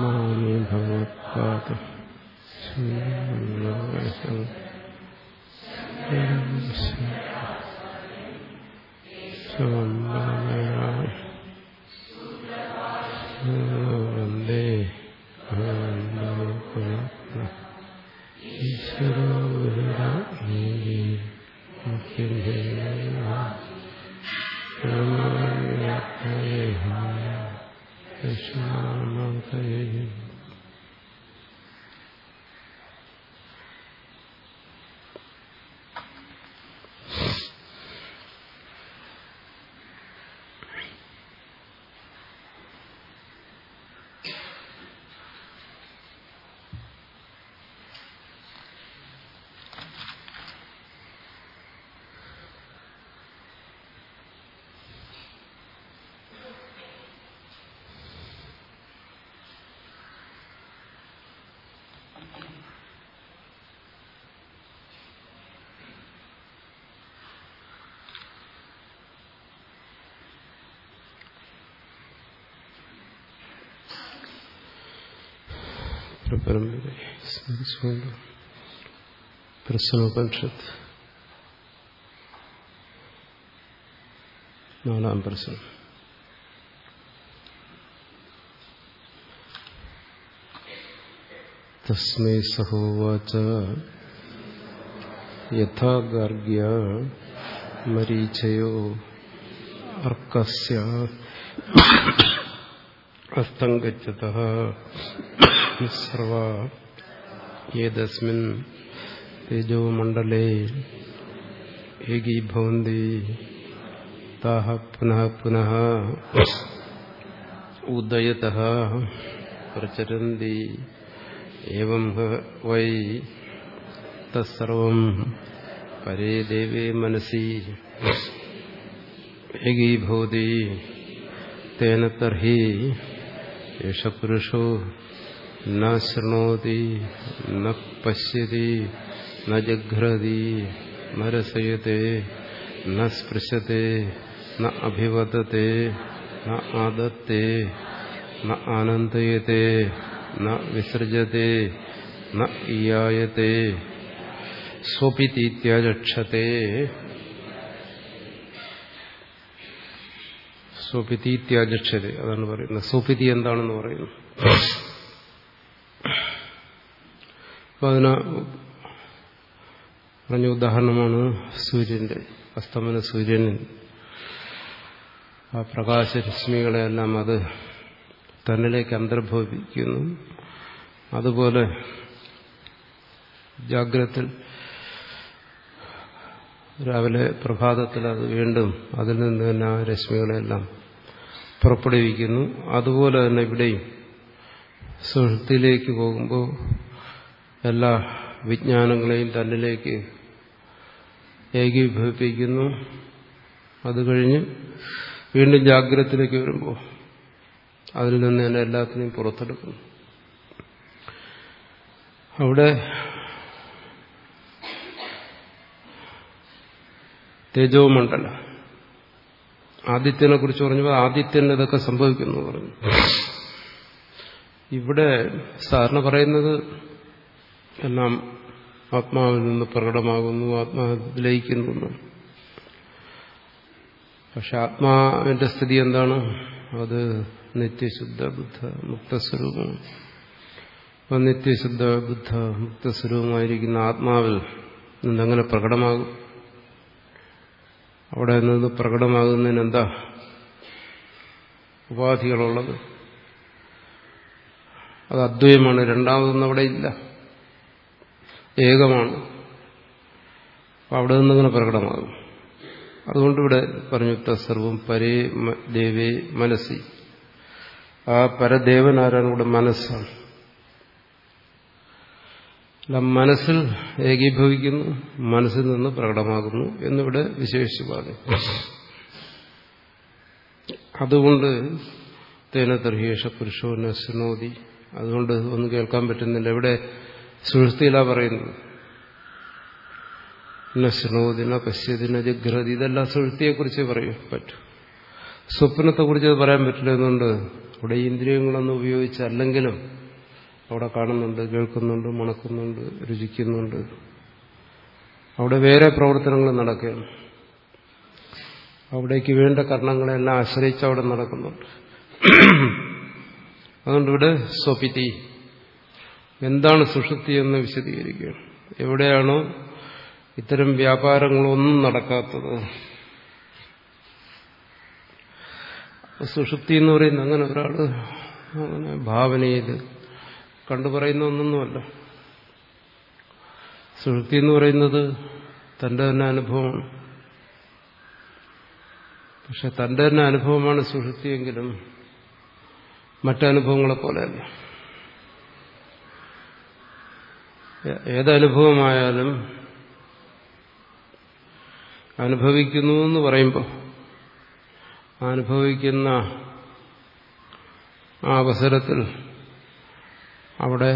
മാമി ഭഗവത്പാദ വന്ദേ പരമ്പര സ്മരിച്ചുകൊണ്ട് പ്രശ്നോപനിഷത്ത് നാലാം പ്രശ്നം തസ്മൈ സഹോവാച യഥാ ഗാർഗ്യ മരീചയോ അർക്കസ്യ അസ്തം ഗച്ഛത സർവ ഏതസ്മിൻ തേജോമണ്ഡലേ ഏകീഭവന്തി താഹ പുനഃ പുനഃ ഉദയത പ്രചരന്തി ഏവം വൈ തത്സർവം പരേ ദേവേ മനസി ഏകീഭവതി തേന തർഹി ഏഷ പുരുഷോ न शृणोति न पश्यति न जघ्रति न रसयते न स्पृशते न अभिवदते न आदत्ते न आनन्दयते न विसृजते न ईयायते स्वपितीत्याचक्षते സ്വപിതീത്യാചക്ഷത അതാണ് പറയുന്നത് സ്വപിതി എന്താണെന്ന് പറയുന്നു അപ്പൊ അതിന് പറഞ്ഞ ഉദാഹരണമാണ് സൂര്യന്റെ അസ്തമന സൂര്യനിൽ. ആ പ്രകാശരശ്മികളെല്ലാം അത് തന്നിലേക്ക് അന്തർഭവിക്കുന്നു അതുപോലെ ജാഗ്രത്തിൽ രാവിലെ പ്രഭാതത്തിൽ അത് വീണ്ടും അതിൽ നിന്ന് തന്നെ ആ രശ്മികളെല്ലാം പുറപ്പെടുവിക്കുന്നു. അതുപോലെ തന്നെ ഇവിടെയും സുഹൃത്തിലേക്ക് പോകുമ്പോൾ എല്ലാ വിജ്ഞാനങ്ങളെയും തന്നിലേക്ക് ഏകീഭവിപ്പിക്കുന്നു. അത് കഴിഞ്ഞ് വീണ്ടും ജാഗ്രതത്തിലേക്ക് വരുമ്പോൾ അതിൽ നിന്ന് തന്നെ എല്ലാത്തിനെയും പുറത്തെടുക്കുന്നു. അവിടെ തേജോമണ്ഡല. ആദിത്യനെ കുറിച്ച് പറഞ്ഞപ്പോൾ ആദിത്യന് ഇതൊക്കെ സംഭവിക്കുന്നു പറഞ്ഞു. ഇവിടെ സാറിന് പറയുന്നത് എല്ലാം ആത്മാവിൽ നിന്ന് പ്രകടമാകുന്നു ആത്മാവിൽ ലയിക്കുന്നു പക്ഷെ ആത്മാവിന്റെ സ്ഥിതി എന്താണ്? അത് നിത്യശുദ്ധ ബുദ്ധ മുക്തസ്വരൂപമാണ് അപ്പൊ നിത്യശുദ്ധ ബുദ്ധ മുക്തസ്വരൂപമായിരിക്കുന്ന ആത്മാവിൽ നിന്നെങ്ങനെ പ്രകടമാകും? അവിടെ നിന്ന് പ്രകടമാകുന്നതിന് എന്താ ഉപാധികളുള്ളത്? അത് അദ്വയമാണ് രണ്ടാമതൊന്നും അവിടെ ഇല്ല. ഏകമാണ്. അപ്പൊ അവിടെ നിന്നിങ്ങനെ പ്രകടമാകും. അതുകൊണ്ട് ഇവിടെ പറഞ്ഞു തസർവം പരേ ദേവേ മനസ്സി ആ പരദേവൻ ആരാണ് ഇവിടെ മനസ്സാണ് മനസ്സിൽ ഏകീഭവിക്കുന്നു മനസ്സിൽ നിന്ന് പ്രകടമാകുന്നു എന്നിവിടെ വിശേഷിച്ച് പറഞ്ഞു അതുകൊണ്ട് തേന പുരുഷോ നശ്നോതി അതുകൊണ്ട് ഒന്നും കേൾക്കാൻ പറ്റുന്നില്ല. ഇവിടെ സുഹൃത്തിയിലാ പറയുന്നത്. പിന്നെ നശ്നോദിന പശ്യദിന ജഗ്രതി ഇതെല്ലാം സുഹൃത്തിയെക്കുറിച്ച് പറയും പറ്റൂ. സ്വപ്നത്തെക്കുറിച്ച് അത് പറയാൻ പറ്റില്ല എന്നുണ്ട്. അവിടെ ഇന്ദ്രിയങ്ങളൊന്നും ഇന്ദ്രിയങ്ങളൊന്നും ഉപയോഗിച്ചല്ലെങ്കിലും അവിടെ കാണുന്നുണ്ട് കേൾക്കുന്നുണ്ട് മണക്കുന്നുണ്ട് രുചിക്കുന്നുണ്ട്. അവിടെ വേറെ പ്രവർത്തനങ്ങൾ നടക്കുകയാണ്. അവിടേക്ക് വേണ്ട കർണങ്ങളെല്ലാം ആശ്രയിച്ച് അവിടെ നടക്കുന്നുണ്ട്. അതുകൊണ്ട് ഇവിടെ സ്വപിതി എന്താണ് സുഷുപ്തി എന്ന് വിശദീകരിക്കുകയാണ്. എവിടെയാണ് ഇത്തരം വ്യാപാരങ്ങളൊന്നും നടക്കാത്തത്. സുഷുപ്തി എന്ന് പറയുന്ന അങ്ങനെ ഒരാൾ അങ്ങനെ ഭാവനയിൽ കണ്ടു പറയുന്ന ഒന്നൊന്നുമല്ല. സുഷുപ്തി എന്ന് പറയുന്നത് തന്റെ തന്നെ അനുഭവമാണ്. പക്ഷെ തന്റെ തന്നെ അനുഭവമാണ് സുഷുപ്തിയെങ്കിലും മറ്റനുഭവങ്ങളെ പോലെയല്ല ഏതനുഭവമായാലും അനുഭവിക്കുന്നു എന്ന് പറയുമ്പോൾ അനുഭവിക്കുന്ന ആ അവസരത്തിൽ അവിടെ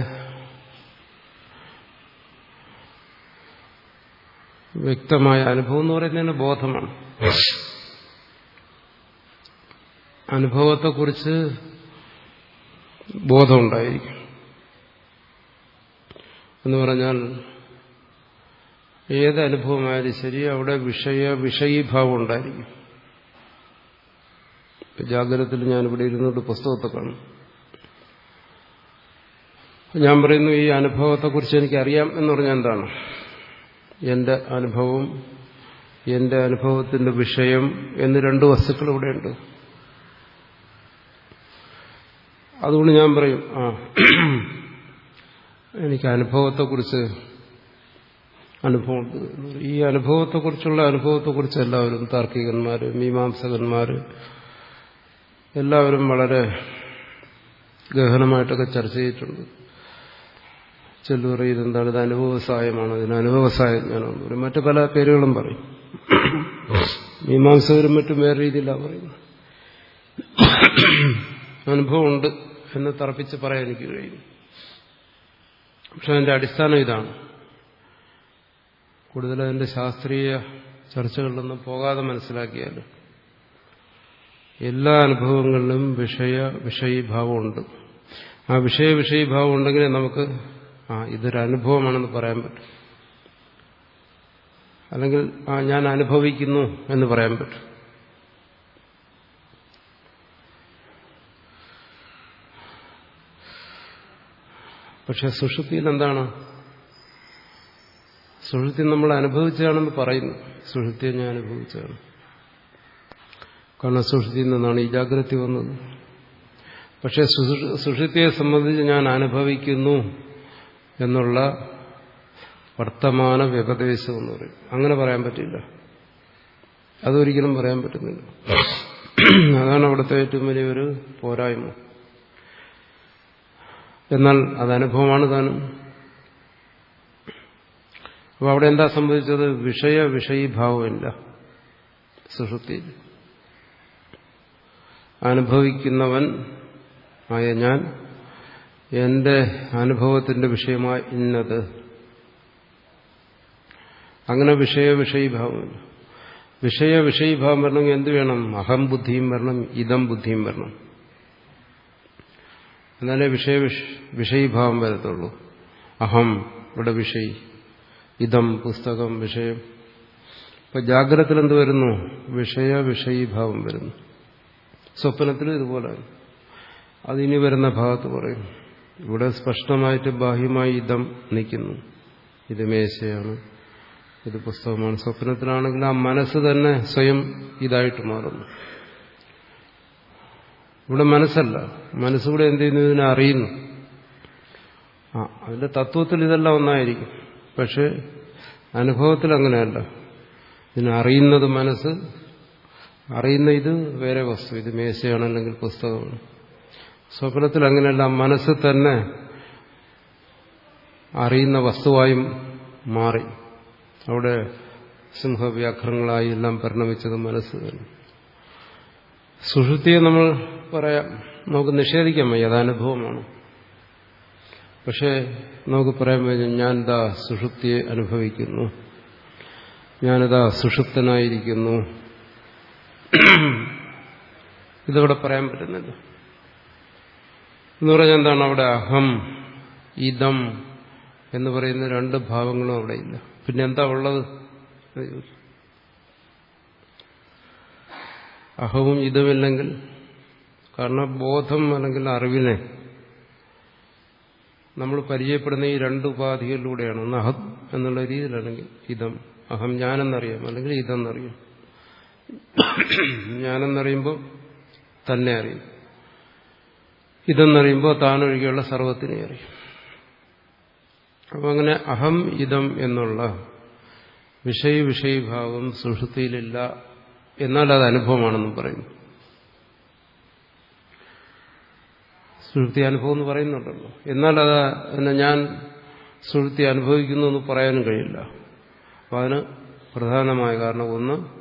വ്യക്തമായ അനുഭവം എന്ന് പറയുന്നതിന് ബോധമാണ്. അനുഭവത്തെക്കുറിച്ച് ബോധമുണ്ടായിരിക്കും. എന്ന് പറഞ്ഞാൽ ഏത് അനുഭവമായാലും ശരി അവിടെ വിഷയ വിഷയീഭാവം ഉണ്ടായിരിക്കും. ജാഗ്രതത്തിൽ ഞാനിവിടെ ഇരുന്നോട്ട് പുസ്തകത്തെ കാണും. ഞാൻ പറയുന്നു ഈ അനുഭവത്തെക്കുറിച്ച് എനിക്കറിയാം എന്ന് പറഞ്ഞാൽ എന്താണ്? എന്റെ അനുഭവം എന്റെ അനുഭവത്തിന്റെ വിഷയം എന്ന് രണ്ട് വസ്തുക്കൾ ഇവിടെയുണ്ട് അതുകൊണ്ട് ഞാൻ പറയും ആ എനിക്ക് അനുഭവത്തെക്കുറിച്ച് അനുഭവം ഈ അനുഭവത്തെക്കുറിച്ചുള്ള അനുഭവത്തെക്കുറിച്ച് എല്ലാവരും താർക്കികന്മാർ മീമാംസകന്മാർ എല്ലാവരും വളരെ ഗഹനമായിട്ടൊക്കെ ചർച്ച ചെയ്തിട്ടുണ്ട്. ചെല്ലു എന്താണ്? ഇത് അനുഭവസായമാണ് ഇതിന് അനുഭവസായം ഞാനെന്ന് പറയും മറ്റു പല പേരുകളും പറയും. മീമാംസകരും മറ്റും വേറെ രീതിയിലാണ് പറയുന്നത്. അനുഭവമുണ്ട് എന്ന് തറപ്പിച്ച് പറയാൻ എനിക്ക് കഴിയും. പക്ഷെ അതിന്റെ അടിസ്ഥാനം ഇതാണ്. കൂടുതൽ അതിന്റെ ശാസ്ത്രീയ ചർച്ചകളിലൊന്നും പോകാതെ മനസ്സിലാക്കിയാൽ എല്ലാ അനുഭവങ്ങളിലും വിഷയ വിഷയീഭാവമുണ്ട്. ആ വിഷയ വിഷയീഭാവം ഉണ്ടെങ്കിലേ നമുക്ക് ആ ഇതൊരു അനുഭവമാണെന്ന് പറയാൻ പറ്റും. അല്ലെങ്കിൽ ആ ഞാൻ അനുഭവിക്കുന്നു എന്ന് പറയാൻ പറ്റും. പക്ഷെ സുഷുപ്തിയിൽ എന്താണ്? സുഷുപ്തി നമ്മൾ അനുഭവിച്ചതാണെന്ന് പറയുന്നു. സുഷുപ്തിയെ ഞാൻ അനുഭവിച്ചതാണ്. കാരണം സുഷുതിയിൽ നിന്നാണ് ഈ ജാഗ്രത വന്നത്. പക്ഷെ സുഷുതിയെ സംബന്ധിച്ച് ഞാൻ അനുഭവിക്കുന്നു എന്നുള്ള വർത്തമാന വ്യപദേശം എന്ന് പറയും. അങ്ങനെ പറയാൻ പറ്റില്ല. അതൊരിക്കലും പറയാൻ പറ്റുന്നില്ല. അതാണ് അവിടുത്തെ ഏറ്റവും വലിയൊരു പോരായ്മ. എന്നാൽ അത് അനുഭവമാണ് താനും. അപ്പോൾ അവിടെ എന്താ സംഭവിച്ചത്? വിഷയ വിഷയീഭാവമില്ല. സുഷുപ്തിയിൽ അനുഭവിക്കുന്നവൻ ആയ ഞാൻ എന്റെ അനുഭവത്തിന്റെ വിഷയമായി ഇന്നത്. അങ്ങനെ വിഷയ വിഷയീഭാവമില്ല. വിഷയ വിഷയീഭാവം വരണമെങ്കിൽ എന്ത് വേണം? അഹം ബുദ്ധിയും വരണം ഇതം ബുദ്ധിയും വരണം. എന്നാലേ വിഷയ വിഷയീഭാവം വരത്തുള്ളൂ. അഹം ഇവിടെ വിഷയി. ഇതം പുസ്തകം വിഷയം. ഇപ്പൊ ജാഗ്രതത്തിൽ എന്ത് വരുന്നു? വിഷയ വിഷയീഭാവം വരുന്നു. സ്വപ്നത്തിലും ഇതുപോലെ. അതിനി വരുന്ന ഭാഗത്ത് പറയും. ഇവിടെ സ്പഷ്ടമായിട്ട് ബാഹ്യമായി ഇതം നിൽക്കുന്നു. ഇത് മേശയാണ്. ഇത് പുസ്തകമാണ്. സ്വപ്നത്തിലാണെങ്കിൽ ആ മനസ്സ് തന്നെ സ്വയം ഇതായിട്ട് മാറുന്നു. ഇവിടെ മനസ്സല്ല. മനസ്സുകൂടെ എന്ത് ചെയ്യുന്നു? ഇതിനെ അറിയുന്നു. ആ അതിന്റെ തത്വത്തിൽ ഇതെല്ലാം ഒന്നായിരിക്കും. പക്ഷെ അനുഭവത്തിൽ അങ്ങനെയല്ല. ഇതിനെ അറിയുന്നത് മനസ്സ് അറിയുന്ന ഇത് വേറെ വസ്തു. ഇത് മേശയാണ് അല്ലെങ്കിൽ പുസ്തകമാണ്. സ്വപ്നത്തിൽ അങ്ങനെയല്ല. മനസ്സ് തന്നെ അറിയുന്ന വസ്തുവായും മാറി. അവിടെ സിംഹവ്യാഘ്രങ്ങളായി എല്ലാം പരിണമിച്ചത് മനസ്സ് തന്നെ. സുഷുതിയെ നമ്മൾ പറയാം നമുക്ക് നിഷേധിക്കാൻ വയ്യ പക്ഷേ നമുക്ക് പറയാൻ ഞാൻ ഞാനിതാ സുഷുപ്തിയെ അനുഭവിക്കുന്നു. ഞാനിതാ സുഷുപ്തനായിരിക്കുന്നു. ഇതവിടെ പറയാൻ പറ്റുന്നില്ല എന്ന് പറഞ്ഞാൽ എന്താണ് അവിടെ അഹം ഇതം എന്ന് പറയുന്ന രണ്ട് ഭാവങ്ങളും അവിടെ ഇല്ല. പിന്നെ എന്താ ഉള്ളത്? അഹവും ഇതുമില്ലെങ്കിൽ കാരണം ബോധം അല്ലെങ്കിൽ അറിവിനെ നമ്മൾ പരിചയപ്പെടുന്ന ഈ രണ്ട് ഉപാധികളിലൂടെയാണ്. ഒന്ന് അഹം എന്നുള്ള രീതിയിലാണെങ്കിൽ ഇതം അഹം ഞാനെന്നറിയാം അല്ലെങ്കിൽ ഇതെന്നറിയാം. ഞാനെന്നറിയുമ്പോൾ തന്നെ അറിയും. ഇതെന്നറിയുമ്പോൾ താനൊഴികെയുള്ള സർവത്തിനെ അറിയും. അപ്പം അങ്ങനെ അഹം ഇതം എന്നുള്ള വിഷയ വിഷയഭാവം സുഷുതിയിലില്ല എന്നാൽ അത് അനുഭവമാണെന്നും പറയുന്നു. സുഹൃത്തി അനുഭവം എന്ന് പറയുന്നുണ്ടല്ലോ. എന്നാൽ അത് എന്നെ ഞാൻ സുഹൃത്തി അനുഭവിക്കുന്നു എന്ന് പറയാനും കഴിയില്ല. അപ്പം അതിന് പ്രധാനമായ കാരണം ഒന്ന്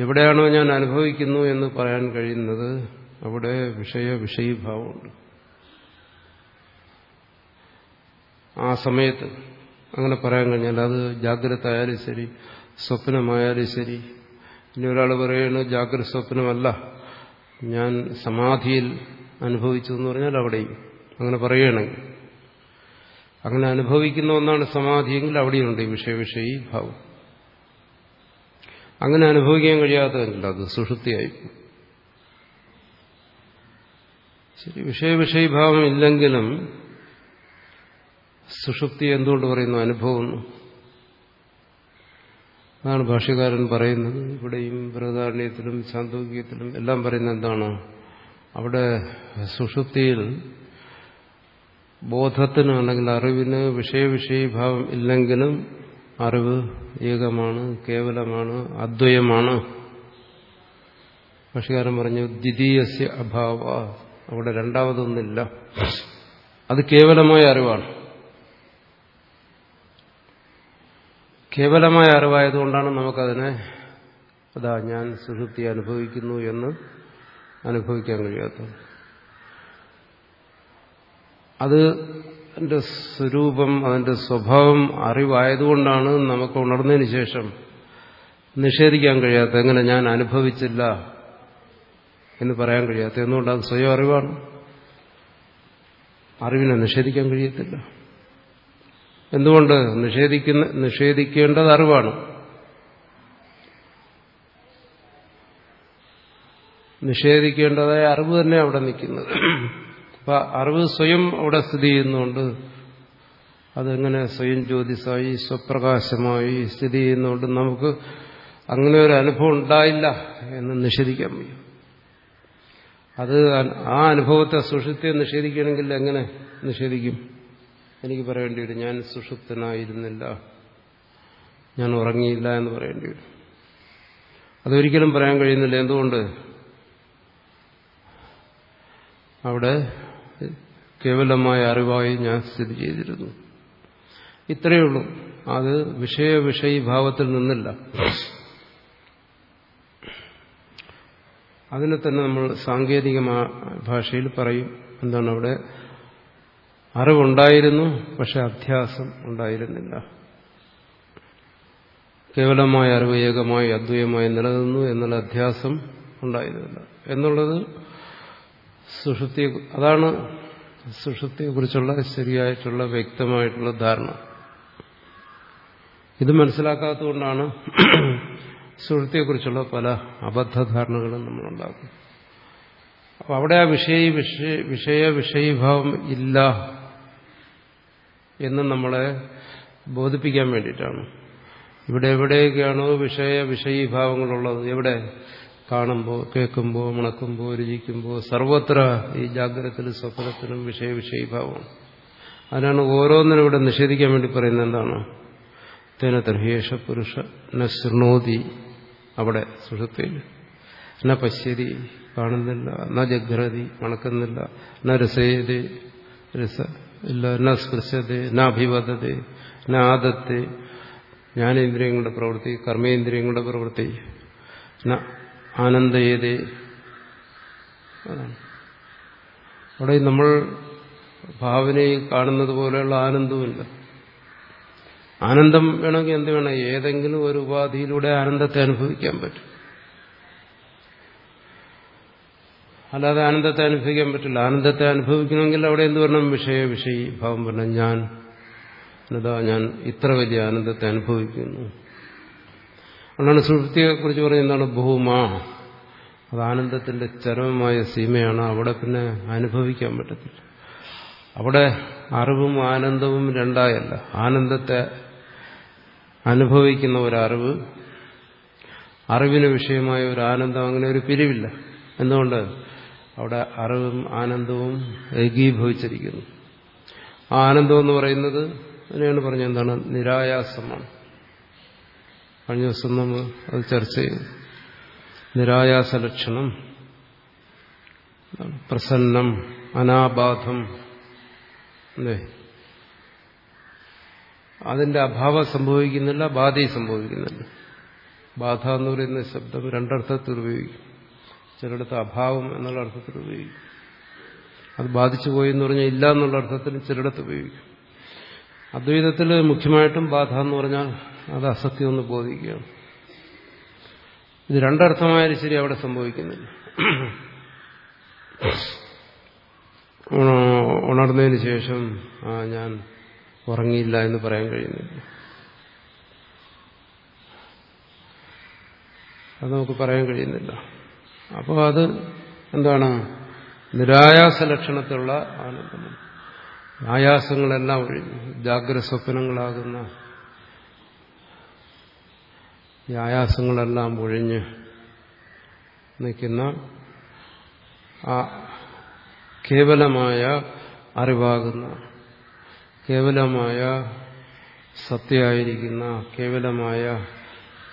എവിടെയാണോ ഞാൻ അനുഭവിക്കുന്നു എന്ന് പറയാൻ കഴിയുന്നത് അവിടെ വിഷയ വിഷയീഭാവമുണ്ട്. ആ സമയത്ത് അങ്ങനെ പറയാൻ കഴിഞ്ഞാൽ അത് ജാഗ്രത ആയാലും ശരി സ്വപ്നമായാലും ശരി ഇനി ഒരാൾ പറയുന്നത് ജാഗ്രത സ്വപ്നമല്ല. ഞാൻ സമാധിയിൽ അനുഭവിച്ചു എന്ന് പറഞ്ഞാൽ അവിടെയും. അങ്ങനെ പറയുകയാണെങ്കിൽ അങ്ങനെ അനുഭവിക്കുന്ന ഒന്നാണ് സമാധിയെങ്കിൽ അവിടെയുണ്ട് ഈ വിഷയവിഷയ ഭാവം. അങ്ങനെ അനുഭവിക്കാൻ കഴിയാത്തതല്ല അത് സുഷുപ്തിയായി ശരി വിഷയവിഷയ ഭാവം ഇല്ലെങ്കിലും സുഷുപ്തി എന്തുകൊണ്ട് പറയുന്നു? അനുഭവം അതാണ് ഭാഷ്യകാരൻ പറയുന്നത്. ഇവിടെയും ബൃഹദാരണ്യത്തിലും ചാന്തോക്യത്തിലും എല്ലാം പറയുന്നത് എന്താണ്? അവിടെ സുഷുപ്തിയിൽ ബോധത്തിന് അല്ലെങ്കിൽ അറിവിന് വിഷയവിഷയീഭാവം ഇല്ലെങ്കിലും അറിവ് ഏകമാണ് കേവലമാണ് അദ്വയമാണ്. ഭാഷകാരൻ പറഞ്ഞു ദ്വിതീയസ്യ അഭാവ. അവിടെ രണ്ടാമതൊന്നില്ല. അത് കേവലമായ അറിവാണ്. കേവലമായ അറിവായതുകൊണ്ടാണ് നമുക്കതിനെ അതാ ഞാൻ സുഷുപ്തി അനുഭവിക്കുന്നു എന്ന് അനുഭവിക്കാൻ കഴിയാത്തത്. അത് അതിന്റെ സ്വരൂപം അതിന്റെ സ്വഭാവം അറിവായതുകൊണ്ടാണ് നമുക്ക് ഉണർന്നതിന് ശേഷം നിഷേധിക്കാൻ കഴിയാത്ത എങ്ങനെ ഞാൻ അനുഭവിച്ചില്ല എന്ന് പറയാൻ കഴിയാത്ത എന്തുകൊണ്ട് അത് സ്വയം അറിവാണ്? അറിവിനെ നിഷേധിക്കാൻ കഴിയത്തില്ല. എന്തുകൊണ്ട്? നിഷേധിക്കുന്ന നിഷേധിക്കേണ്ടത് അറിവാണ്. നിഷേധിക്കേണ്ടതായ അറിവ് തന്നെ അവിടെ നിൽക്കുന്നത്. അപ്പൊ അറിവ് സ്വയം അവിടെ സ്ഥിതി ചെയ്യുന്നുണ്ട്. അതെങ്ങനെ സ്വയം ജ്യോതിസായി സ്വപ്രകാശമായി സ്ഥിതി ചെയ്യുന്നുണ്ട് നമുക്ക് അങ്ങനെ ഒരു അനുഭവം ഉണ്ടായില്ല എന്ന് നിഷേധിക്കാൻ വയ്യ. അത് ആ അനുഭവത്തെ സുഷുപ്തിയെ നിഷേധിക്കണമെങ്കിൽ എങ്ങനെ നിഷേധിക്കും? എനിക്ക് പറയേണ്ടി വരും. ഞാൻ സുഷുപ്തനായിരുന്നില്ല. ഞാൻ ഉറങ്ങിയില്ല എന്ന് പറയേണ്ടി വരും. അതൊരിക്കലും പറയാൻ കഴിയുന്നില്ല. എന്തുകൊണ്ട്? അവിടെ കേവലമായ അറിവായി ഞാൻ സ്ഥിതി ചെയ്തിരുന്നു. ഇത്രയേ ഉള്ളൂ. അത് വിഷയ ഭാവത്തിൽ നിന്നില്ല. അതിനെ തന്നെ നമ്മൾ സാങ്കേതിക ഭാഷയിൽ പറയും. എന്താണ് അവിടെ? അറിവുണ്ടായിരുന്നു പക്ഷെ അധ്യാസം ഉണ്ടായിരുന്നില്ല. കേവലമായ അറിവ് ഏകമായി അദ്വൈതമായി നിലനിന്നു എന്നുള്ള അധ്യാസം ഉണ്ടായിരുന്നില്ല. എന്നുള്ളത് സുഷുപ്തിയെ അതാണ് സുഷുപ്തിയെക്കുറിച്ചുള്ള ശരിയായിട്ടുള്ള വ്യക്തമായിട്ടുള്ള ധാരണ. ഇത് മനസ്സിലാക്കാത്തതുകൊണ്ടാണ് സുഷുപ്തിയെക്കുറിച്ചുള്ള പല അബദ്ധധാരണകളും നമ്മളുണ്ടാക്കും അപ്പോൾ അവിടെ ആ വിഷയ വിഷയ വിഷയീഭാവം ഇല്ല എന്ന് നമ്മളെ ബോധിപ്പിക്കാൻ വേണ്ടിയിട്ടാണ്. ഇവിടെ എവിടെയൊക്കെയാണോ വിഷയ വിഷയീഭാവങ്ങളുള്ളത് എവിടെ കാണുമ്പോൾ കേൾക്കുമ്പോൾ മണക്കുമ്പോൾ രുചിക്കുമ്പോൾ സർവത്ര ഈ ജാഗ്രതത്തിലും സ്വപ്നത്തിലും വിഷയ വിഷയീഭാവമാണ്. അതിനാണ് ഓരോന്നിനും ഇവിടെ നിഷേധിക്കാൻ വേണ്ടി പറയുന്നത് എന്താണ്? തേന തർഹേഷ പുരുഷ ന ശൃണോതി അവിടെ സുഷത്തിൽ ന പശ്യതി കാണുന്നില്ല ന ജഗ്രതി മണക്കുന്നില്ല ന രസേതി രസ ഇല്ല ന സ്പൃശത്തെ ന അഭിവദത്തെ ന ആദത്തെ ജ്ഞാനേന്ദ്രിയങ്ങളുടെ പ്രവൃത്തി കർമ്മേന്ദ്രിയങ്ങളുടെ പ്രവൃത്തി ആനന്ദയേതേ. അതാണ്. അവിടെ നമ്മൾ ഭാവനയിൽ കാണുന്നത് പോലെയുള്ള ആനന്ദവുമില്ല. ആനന്ദം വേണമെങ്കിൽ എന്ത് വേണം? ഏതെങ്കിലും ഒരു ഉപാധിയിലൂടെ ആനന്ദത്തെ അനുഭവിക്കാൻ പറ്റും. അല്ലാതെ ആനന്ദത്തെ അനുഭവിക്കാൻ പറ്റില്ല. ആനന്ദത്തെ അനുഭവിക്കണമെങ്കിൽ അവിടെ എന്ത് വരണം? വിഷയ വിഷയി ഭാവം വരണം. ഞാൻ എന്നതാ ഞാൻ ഇത്ര വലിയ ആനന്ദത്തെ അനുഭവിക്കുന്നു. അതുകൊണ്ടാണ് സുഹൃത്തിയെക്കുറിച്ച് കുറിച്ച് പറയുന്നതാണ് ഭൂമ അത് ആനന്ദത്തിന്റെ ചരമമായ സീമയാണ്. അവിടെ പിന്നെ അനുഭവിക്കാൻ പറ്റത്തില്ല. അവിടെ അറിവും ആനന്ദവും രണ്ടായല്ല. ആനന്ദത്തെ അനുഭവിക്കുന്ന ഒരറിവ് അറിവിന് വിഷയമായ ഒരു ആനന്ദം അങ്ങനെ ഒരു പിരിവില്ല. എന്തുകൊണ്ട്? അവിടെ അറിവും ആനന്ദവും ഏകീഭവിച്ചിരിക്കുന്നു. ആനന്ദം എന്ന് പറയുന്നത് അതിനെയാണ് പറഞ്ഞത് എന്താണ്? നിരായാസമാണ്. കഴിഞ്ഞ ദിവസം നമ്മൾ അത് ചർച്ച ചെയ്തു. നിരായാസ ലക്ഷണം പ്രസന്നം അനാബാധം അല്ലേ? അതിന്റെ അഭാവം സംഭവിക്കുന്നില്ല ബാധയും സംഭവിക്കുന്നില്ല. ബാധ എന്ന് പറയുന്ന ശബ്ദം രണ്ടർത്ഥത്തിൽ ഉപയോഗിക്കും. ചിലയിടത്ത് അഭാവം എന്നുള്ള അർത്ഥത്തിൽ ഉപയോഗിക്കും. അത് ബാധിച്ചു പോയി എന്ന് പറഞ്ഞാൽ ഇല്ല എന്നുള്ള അർത്ഥത്തിൽ ചിലയിടത്ത് ഉപയോഗിക്കും. അദ്വൈതത്തിൽ മുഖ്യമായിട്ടും ബാധ എന്ന് പറഞ്ഞാൽ അത് അസത്യം എന്ന് ബോധിക്കുകയാണ്. ഇത് രണ്ടർത്ഥമായാലും ശരി അവിടെ സംഭവിക്കുന്നില്ല. ഉണർന്നതിന് ശേഷം ആ ഞാൻ ഉറങ്ങിയില്ല എന്ന് പറയാൻ കഴിയുന്നില്ല. അത് നമുക്ക് പറയാൻ കഴിയുന്നില്ല. അപ്പോൾ അത് എന്താണ്? നിരായാസ ലക്ഷണത്തിലുള്ള ആനന്ദമാണ്. ആയാസങ്ങളെല്ലാം ഒഴിഞ്ഞു ജാഗ്രത സ്വപ്നങ്ങളാകുന്ന ഈ ആയാസങ്ങളെല്ലാം ഒഴിഞ്ഞ് നിൽക്കുന്ന ആ കേവലമായ അറിവാകുന്ന കേവലമായ സത്യമായിരിക്കുന്ന കേവലമായ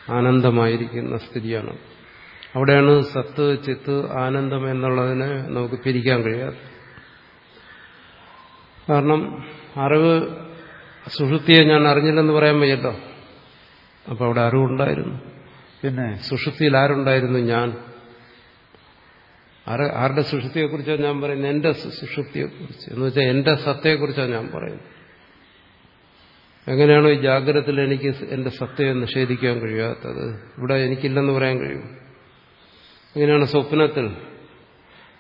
ആനന്ദമായിരിക്കുന്ന സ്ഥിതിയാണ്. അവിടെയാണ് സത്ത് ചിത്ത് ആനന്ദം എന്നുള്ളതിനെ നമുക്ക് പിരിക്കാൻ കഴിയാതെ കാരണം അറിവ് സുഷുപ്തിയെ ഞാൻ അറിഞ്ഞില്ലെന്ന് പറയാൻ വയ്യല്ലോ. അപ്പൊ അവിടെ അറിവുണ്ടായിരുന്നു. പിന്നെ? സുഷുപ്തിയിൽ ആരുണ്ടായിരുന്നു ഞാൻ? ആരുടെ സുഷുപ്തിയെക്കുറിച്ചാണ് ഞാൻ പറയുന്നത്? എന്റെ സുഷുപ്തിയെക്കുറിച്ച്. എന്ന് വെച്ചാൽ എന്റെ സത്തയെക്കുറിച്ചാണ് ഞാൻ പറയുന്നത്. എങ്ങനെയാണോ ഈ ജാഗ്രതത്തിൽ എനിക്ക് എന്റെ സത്തയെ നിഷേധിക്കാൻ കഴിയാത്തത്. ഇവിടെ എനിക്കില്ലെന്ന് പറയാൻ കഴിയും. എങ്ങനെയാണ് സ്വപ്നത്തിൽ.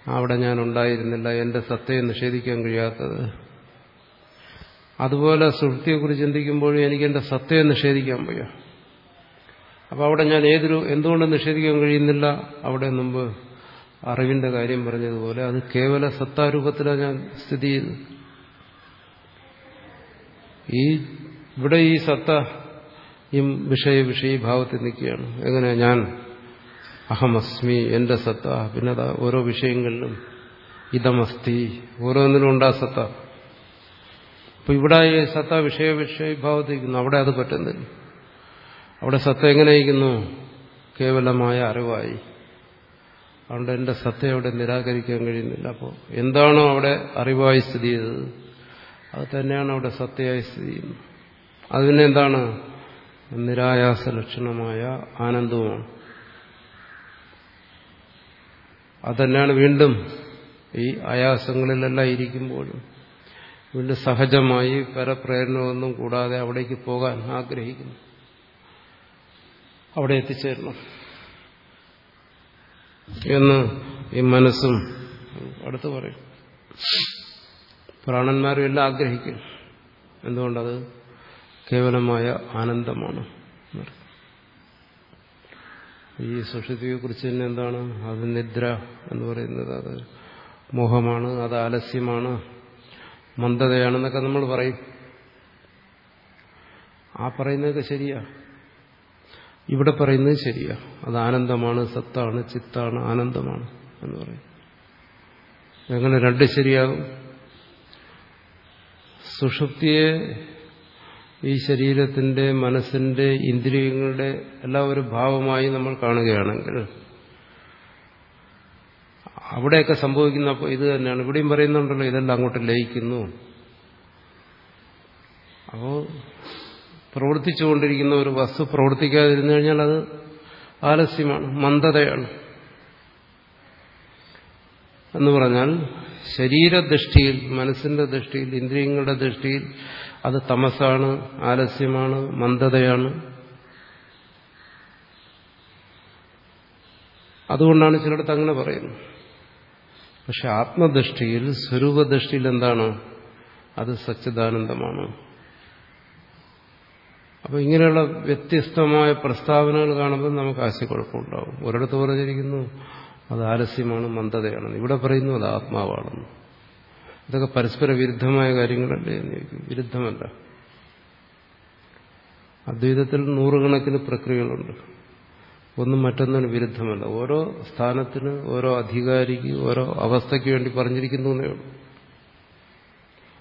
അവിടെ ഞാൻ ഉണ്ടായിരുന്നില്ല. എന്റെ സത്തയെ നിഷേധിക്കാൻ കഴിയാത്തത്. അതുപോലെ സുഹൃത്തിയെക്കുറിച്ച് ചിന്തിക്കുമ്പോഴും എനിക്ക് എന്റെ സത്തയെ നിഷേധിക്കാൻ വയ്യ. അപ്പോൾ അവിടെ ഞാൻ ഏതൊരു എന്തുകൊണ്ട് നിഷേധിക്കാൻ കഴിയുന്നില്ല. അവിടെ മുമ്പ് അറിവിന്റെ കാര്യം പറഞ്ഞതുപോലെ അത് കേവല സത്താരൂപത്തിലാണ് ഞാൻ സ്ഥിതി ചെയ്തത് ഈ ഇവിടെ ഈ സത്ത ഈ വിഷയ വിഷയീഭാവത്തിൽ നിൽക്കുകയാണ്. എങ്ങനെ ഞാൻ അഹമസ്മി എന്റെ സത്ത പിന്നെ ഓരോ വിഷയങ്ങളിലും ഇതമസ്തി ഓരോന്നിനും ഉണ്ടാ സത്ത. അപ്പൊ ഇവിടെ ഈ സത്ത വിഷയ വിഷയീഭാവത്തിരിക്കുന്നു. അവിടെ അത് പറ്റുന്നില്ല. അവിടെ സത്ത എങ്ങനെ ഇരിക്കുന്നു കേവലമായ അറിവായി. അതുകൊണ്ട് എന്റെ സത്ത അവിടെ നിരാകരിക്കാൻ കഴിയുന്നില്ല. അപ്പോൾ എന്താണോ അവിടെ അറിവായി സ്ഥിതി ചെയ്തത്? അത് തന്നെയാണ് അവിടെ സത്തയായി സ്ഥിതി ചെയ്യുന്നത്. അതിനെന്താണ്? നിരായാസ ലക്ഷണമായ ആനന്ദവുമാണ്. അതന്നെയാണ് വീണ്ടും ഈ ആയാസങ്ങളിലെല്ലാം ഇരിക്കുമ്പോഴും വീണ്ടും സഹജമായി പരപ്രേരണമൊന്നും കൂടാതെ അവിടേക്ക് പോകാൻ ആഗ്രഹിക്കുന്നു. അവിടെ എത്തിച്ചേരണം. എന്ന് ഈ മനസ്സും അടുത്ത് പറയും. പ്രാണന്മാരും എല്ലാം ആഗ്രഹിക്കും എന്തുകൊണ്ടത്? കേവലമായ ആനന്ദമാണ്. ഈ സുഷുതിയെ കുറിച്ച് തന്നെ എന്താണ്? അത് നിദ്ര എന്ന് പറയുന്നത്. അത് മോഹമാണ് അത് ആലസ്യമാണ് മന്ദതയാണെന്നൊക്കെ നമ്മൾ പറയും. ആ പറയുന്നതൊക്കെ ശരിയാ. ഇവിടെ പറയുന്നത് ശരിയാ. അത് ആനന്ദമാണ് സത്താണ് ചിത്താണ് ആനന്ദമാണ് എന്ന് പറയും. എങ്ങനെ രണ്ട് ശരിയാകും. സുഷുപ്തിയെ ഈ ശരീരത്തിന്റെ മനസ്സിന്റെ ഇന്ദ്രിയങ്ങളുടെ എല്ലാ ഒരു ഭാവമായി നമ്മൾ കാണുകയാണെങ്കിൽ അവിടെയൊക്കെ സംഭവിക്കുന്ന ഇത് തന്നെയാണ്. ഇവിടെയും പറയുന്നുണ്ടല്ലോ ഇതെല്ലാം അങ്ങോട്ട് ലയിക്കുന്നു. അപ്പോൾ പ്രവർത്തിച്ചുകൊണ്ടിരിക്കുന്ന ഒരു വസ്തു പ്രവർത്തിക്കാതിരുന്നു കഴിഞ്ഞാൽ അത് ആലസ്യമാണ് മന്ദതയാണ്. എന്ന് പറഞ്ഞാൽ ശരീരദൃഷ്ടിയിൽ മനസ്സിന്റെ ദൃഷ്ടിയിൽ ഇന്ദ്രിയങ്ങളുടെ ദൃഷ്ടിയിൽ അത് തമസാണ് ആലസ്യമാണ് മന്ദതയാണ്. അതുകൊണ്ടാണ് ചിലടത്ത് അങ്ങനെ പറയുന്നത് പക്ഷെ ആത്മദൃഷ്ടിയിൽ സ്വരൂപദൃഷ്ടിയിൽ എന്താണ്? അത് സച്ചിദാനന്ദമാണ്. അപ്പൊ ഇങ്ങനെയുള്ള വ്യത്യസ്തമായ പ്രസ്താവനകൾ കാണുമ്പോൾ നമുക്ക് ആശയക്കുഴപ്പമുണ്ടാവും. ഒരിടത്ത് പറഞ്ഞിരിക്കുന്നു അത് ആലസ്യമാണ് മന്ദതയാണെന്ന് ഇവിടെ പറയുന്നു അത് ആത്മാവാണെന്ന്. ഇതൊക്കെ പരസ്പര വിരുദ്ധമായ കാര്യങ്ങളല്ലേ എന്ന് ചോദിക്കും. വിരുദ്ധമല്ല. അദ്വൈതത്തിൽ നൂറുകണക്കിന് പ്രക്രിയകളുണ്ട്. ഒന്നും മറ്റൊന്നിന് വിരുദ്ധമല്ല. ഓരോ സ്ഥാനത്തിന് ഓരോ അധികാരിക്ക് ഓരോ അവസ്ഥയ്ക്ക് വേണ്ടി പറഞ്ഞിരിക്കുന്നു എന്നേ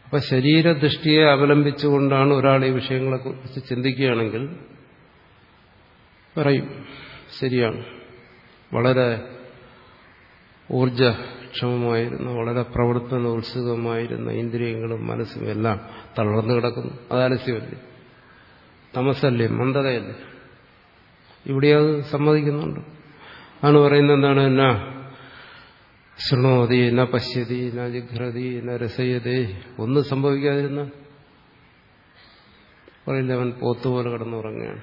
അപ്പൊ ശരീരദൃഷ്ടിയെ അവലംബിച്ചുകൊണ്ടാണ് ഒരാൾ ഈ വിഷയങ്ങളെക്കുറിച്ച് ചിന്തിക്കുകയാണെങ്കിൽ പറയും. ശരിയാണ്. വളരെ ഊർജക്ഷമമായിരുന്ന വളരെ പ്രവർത്തന ഉത്സുകമായിരുന്ന ഇന്ദ്രിയങ്ങളും മനസ്സും എല്ലാം തളർന്നു കിടക്കുന്നു. അത് ആലസ്യമല്ലേ തമസല്ലേ മന്ദതയല്ലേ? ഇവിടെ അത് സമ്മതിക്കുന്നുണ്ട്. ആണ് പറയുന്നത് എന്താണ്? എന്നാ ശൃണോതി ന പശ്യതി ന ജിഘ്രതി ന രസയതേ. ഒന്നും സംഭവിക്കാതിരുന്ന പറയില്ല അവൻ പോത്തുപോലെ കിടന്നുറങ്ങുകയാണ്.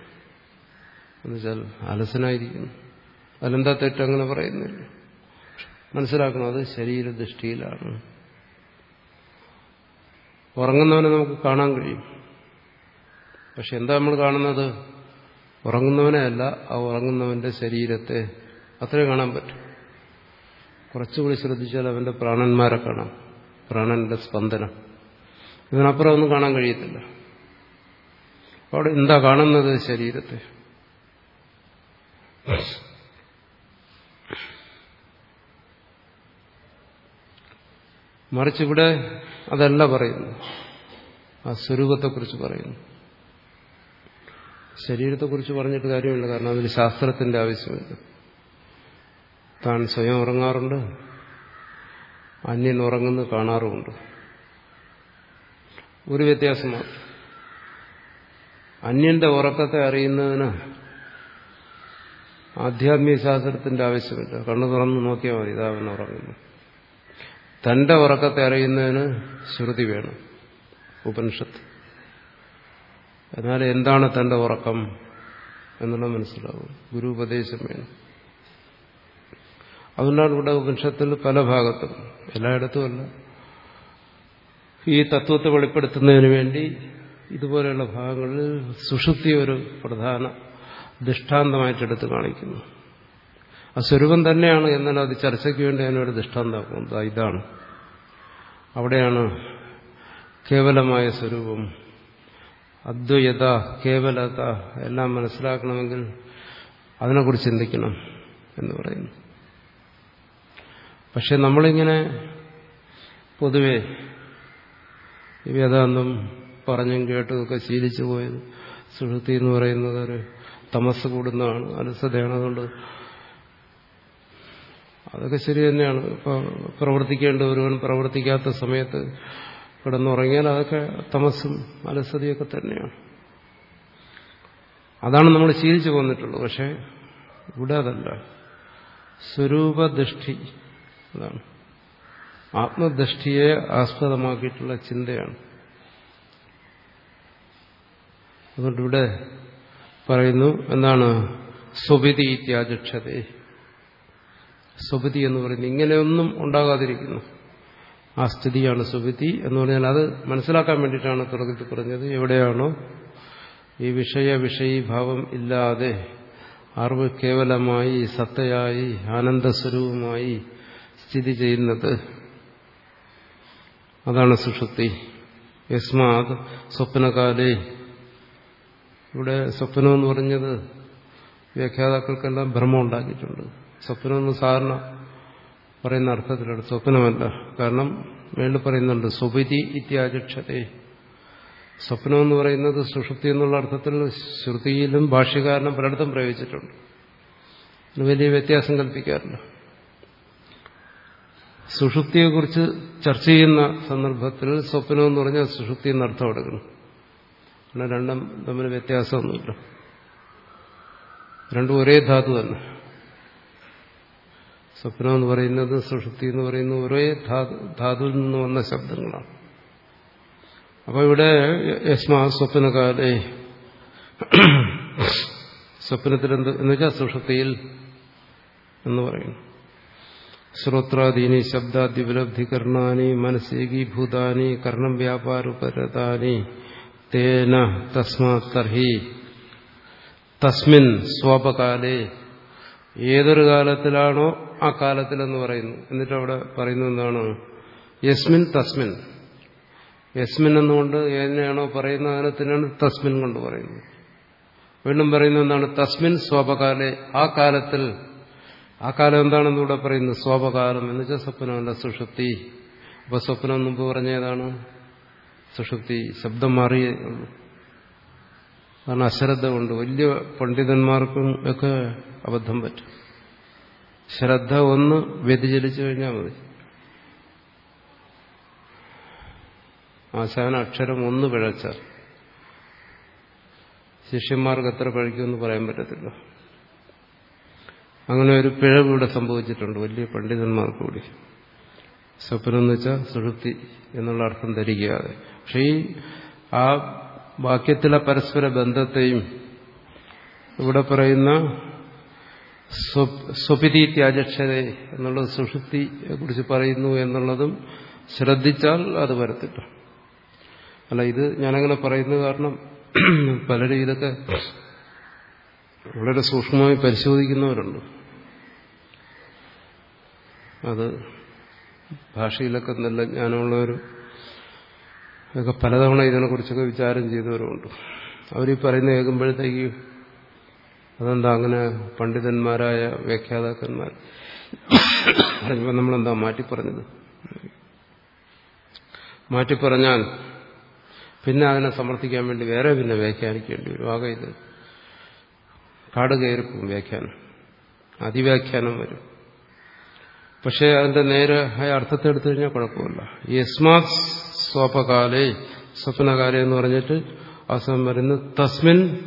എന്നുവെച്ചാൽ അലസനായിരിക്കുന്നു. അതിലെന്താ തെറ്റങ്ങനെ പറയുന്നില്ല. മനസ്സിലാക്കണം അത് ശരീരദൃഷ്ടിയിലാണ്. ഉറങ്ങുന്നവനെ നമുക്ക് കാണാൻ കഴിയും. പക്ഷെ എന്താ നമ്മൾ കാണുന്നത്? ഉറങ്ങുന്നവനെ അല്ല ആ ഉറങ്ങുന്നവന്റെ ശരീരത്തെ അത്രേ കാണാൻ പറ്റും. കുറച്ചുകൂടി ശ്രദ്ധിച്ചാൽ അവന്റെ പ്രാണന്മാരെ കാണാം. പ്രാണന്റെ സ്പന്ദനം. ഇതിനപ്പുറം ഒന്നും കാണാൻ കഴിയത്തില്ല. അവിടെ എന്താ കാണുന്നത് ശരീരത്തെ? മറിച്ചിവിടെ അതല്ല പറയുന്നു. ആ സ്വരൂപത്തെക്കുറിച്ച് പറയുന്നു. ശരീരത്തെക്കുറിച്ച് പറഞ്ഞിട്ട് കാര്യമില്ല കാരണം അതിന് ശാസ്ത്രത്തിന്റെ ആവശ്യമില്ല. താൻ സ്വയം ഉറങ്ങാറുണ്ട് അന്യൻ ഉറങ്ങുന്നു കാണാറുമുണ്ട്. ഒരു വ്യത്യാസം മാത്രം. അന്യന്റെ ഉറക്കത്തെ അറിയുന്നതിന് ആധ്യാത്മിക ശാസ്ത്രത്തിന്റെ ആവശ്യമില്ല. കണ്ണു തുറന്ന് നോക്കിയാൽ മതി ഇതാവുന്ന ഉറങ്ങുന്നു. തന്റെ ഉറക്കത്തെ അറിയുന്നതിന് ശ്രുതി വേണം. ഉപനിഷത്ത്. എന്നാൽ എന്താണ് തന്റെ ഉറക്കം എന്നുള്ളത് മനസ്സിലാവും. ഗുരു ഉപദേശം വേണം. അതുകൊണ്ടാണ് ഇവിടെ ഉപനിഷത്തിൽ പല ഭാഗത്തും എല്ലായിടത്തുമല്ല ഈ തത്വത്തെ വെളിപ്പെടുത്തുന്നതിന് വേണ്ടി ഇതുപോലെയുള്ള ഭാഗങ്ങളിൽ സുഷുപ്തി ഒരു പ്രധാന ദൃഷ്ടാന്തമായിട്ടെടുത്ത് കാണിക്കുന്നു. ആ സ്വരൂപം തന്നെയാണ് എന്നാൽ അത് ചർച്ചയ്ക്ക് വേണ്ടി അതിനൊരു ദൃഷ്ടാന്തം ഇതാണ്. അവിടെയാണ് കേവലമായ സ്വരൂപം. അദ്വൈത കേവലത എല്ലാം മനസ്സിലാക്കണമെങ്കിൽ അതിനെക്കുറിച്ച് ചിന്തിക്കണം എന്ന് പറയുന്നു. പക്ഷെ നമ്മളിങ്ങനെ പൊതുവെ വേദാന്തം പറഞ്ഞും കേട്ടുമൊക്കെ ശീലിച്ചു പോയത് സുഹൃത്തി എന്ന് പറയുന്നത് ഒരു തമസ് കൂടുന്നതാണ് അലസതയാണ് അതുകൊണ്ട് അതൊക്കെ ശരി തന്നെയാണ്. ഇപ്പൊ പ്രവർത്തിക്കേണ്ട ഒരുവൻ പ്രവർത്തിക്കാത്ത സമയത്ത് കിടന്നുറങ്ങിയാൽ അതൊക്കെ തമസും അലസതയൊക്കെ തന്നെയാണ്. അതാണ് നമ്മൾ ശീലിച്ചു പോന്നിട്ടുള്ളത്. പക്ഷേ ഇവിടെ അതല്ല. സ്വരൂപദൃഷ്ടി അതാണ്. ആത്മദൃഷ്ടിയെ ആസ്പദമാക്കിയിട്ടുള്ള ചിന്തയാണ്. അതുകൊണ്ട് ഇവിടെ പറയുന്നു എന്താണ്? സ്വപിതി ഇത്യാചക്ഷതേ. സ്വപിതി എന്ന് പറയുന്നത്. ഇങ്ങനെയൊന്നും ഉണ്ടാകാതിരിക്കുന്നു. ആ സ്ഥിതിയാണ് സുവിധി എന്ന് പറഞ്ഞാൽ അത് മനസ്സിലാക്കാൻ വേണ്ടിയിട്ടാണ് തുടക്കത്തിൽ പറഞ്ഞത്. എവിടെയാണോ? ഈ വിഷയ വിഷയീഭാവം ഇല്ലാതെ അറിവ് കേവലമായി സത്തയായി ആനന്ദസ്വരൂപമായി സ്ഥിതി ചെയ്യുന്നത്. അതാണ് സുഷുപ്തി. യസ്മാത് സ്വപ്നകാലേ. ഇവിടെ സ്വപ്നം എന്ന് പറഞ്ഞത് വ്യാഖ്യാതാക്കൾക്കെല്ലാം ഭ്രമം ഉണ്ടാക്കിയിട്ടുണ്ട്. സ്വപ്നമെന്ന് സാധാരണ പറയുന്ന അർത്ഥത്തിലാണ് സ്വപ്നമല്ല. കാരണം വേണ്ടി പറയുന്നുണ്ട് സുഭിതി ഇത്യാചക്ഷതേ. സ്വപ്നം എന്ന് പറയുന്നത് സുഷുപ്തി എന്നുള്ള അർത്ഥത്തിൽ ശ്രുതിയിലും ഭാഷ്യകാരനും പലയിടത്തും പ്രയോഗിച്ചിട്ടുണ്ട്. വലിയ വ്യത്യാസം കൽപ്പിക്കാറില്ല. സുഷുപ്തിയെക്കുറിച്ച് ചർച്ച ചെയ്യുന്ന സന്ദർഭത്തിൽ സ്വപ്നം എന്ന് പറഞ്ഞാൽ സുഷുപ്തി എന്ന അർത്ഥം എടുക്കണം. കാരണം രണ്ടും തമ്മിൽ വ്യത്യാസമൊന്നുമില്ല. രണ്ടും ഒരേ ധാതു തന്നെ. സ്വപ്നം എന്ന് പറയുന്നത് സുഷുപ്തി എന്ന് പറയുന്നത് ഒരേ ധാതുവിൽ നിന്ന് വന്ന ശബ്ദങ്ങളാണ്. അപ്പോൾ ഇവിടെ യസ്മാ സ്വപ്നകാലേ സ്വപ്നത്തിൽ എന്ത് എന്ന് വെച്ചാൽ സുഷുപ്തിയിൽ എന്ന് പറയുന്നു ശ്രോത്രാദീനി ശബ്ദാദ്യുപലബ്ധികരണാനി മനസ്സേകീഭൂതാനി കർണം വ്യാപാരുപരതാനി തേന തസ്മാ തർഹി തസ്മിൻ സ്വാപകാലേ ഏതൊരു കാലത്തിലാണോ ആ കാലത്തിലെന്ന് പറയുന്നു. എന്നിട്ട് അവിടെ പറയുന്ന എന്താണ്? യസ്മിൻ തസ്മിൻ. യസ്മിൻ എന്നുകൊണ്ട് ഏതിനെയാണോ പറയുന്നത് അതിനെ തസ്മിൻ കൊണ്ട് പറയുന്നത്. വീണ്ടും പറയുന്നത് എന്താണ്? തസ്മിൻ സ്വാപകാലെ. ആ കാലത്തിൽ ആ കാലം എന്താണെന്ന് ഇവിടെ പറയുന്നത് സ്വാപകാലം. എന്ന് വെച്ചാൽ സ്വപ്നമല്ല സുഷുപ്തി. അപ്പൊ സ്വപ്നം മുമ്പ് പറഞ്ഞതാണ് സുഷുപ്തി. ശബ്ദം മാറിയേ ഉള്ളൂ. കാരണം അശ്രദ്ധ കൊണ്ട് വലിയ പണ്ഡിതന്മാർക്കും ഒക്കെ അബദ്ധം പറ്റും. ശ്രദ്ധ ഒന്ന് വ്യതിചലിച്ചു കഴിഞ്ഞാൽ മതി. ആശാന അക്ഷരം ഒന്ന് പിഴച്ചാൽ ശിഷ്യന്മാർക്ക് എത്ര പഴിക്കുമെന്ന് പറയാൻ പറ്റത്തില്ല. അങ്ങനെ ഒരു പിഴവ് ഇവിടെ സംഭവിച്ചിട്ടുണ്ട് വലിയ പണ്ഡിതന്മാർക്ക് കൂടി. സ്വപ്നം എന്ന് വെച്ചാൽ സുഷുപ്തി എന്നുള്ള അർത്ഥം ധരിക്കാതെ. പക്ഷേ ഈ ആ വാക്യത്തിലെ പരസ്പര ബന്ധത്തെയും ഇവിടെ പറയുന്ന സ്വപിതി ത്യാജക്ഷത എന്നുള്ളത് സുഷുപ്തിയെ കുറിച്ച് പറയുന്നു എന്നുള്ളതും ശ്രദ്ധിച്ചാൽ അത് വരത്തില്ല. അല്ല ഇത് ഞാനങ്ങനെ പറയുന്നത് കാരണം പലരും ഇതൊക്കെ വളരെ സൂക്ഷ്മമായി പരിശോധിക്കുന്നവരുണ്ട്. അത് ഭാഷയിലൊക്കെ നല്ല ജ്ഞാനമുള്ളവരും ഒക്കെ പലതവണ ഇതിനെക്കുറിച്ചൊക്കെ വിചാരം ചെയ്തവരുമുണ്ട്. അവർ ഈ പറയുന്ന കേൾക്കുമ്പോഴത്തേക്ക് അതെന്താ അങ്ങനെ പണ്ഡിതന്മാരായ വ്യാഖ്യാതാക്കന്മാർ? പറഞ്ഞപ്പോൾ നമ്മളെന്താ മാറ്റി പറഞ്ഞാൽ പിന്നെ അതിനെ സമർത്ഥിക്കാൻ വേണ്ടി വേറെ പിന്നെ വ്യാഖ്യാനിക്കേണ്ടി വരും. ആകെ ഇത് കാട് വ്യാഖ്യാനം. അതിവ്യാഖ്യാനം വരും. പക്ഷേ അതിന്റെ നേരായ അർത്ഥത്തെ എടുത്തു കഴിഞ്ഞാൽ കുഴപ്പമില്ല. യസ്മാത് സ്വപകാലേ സ്വപ്നകാലേ എന്ന് പറഞ്ഞിട്ട് അവസാനം വരുന്നു. തസ്മിൻ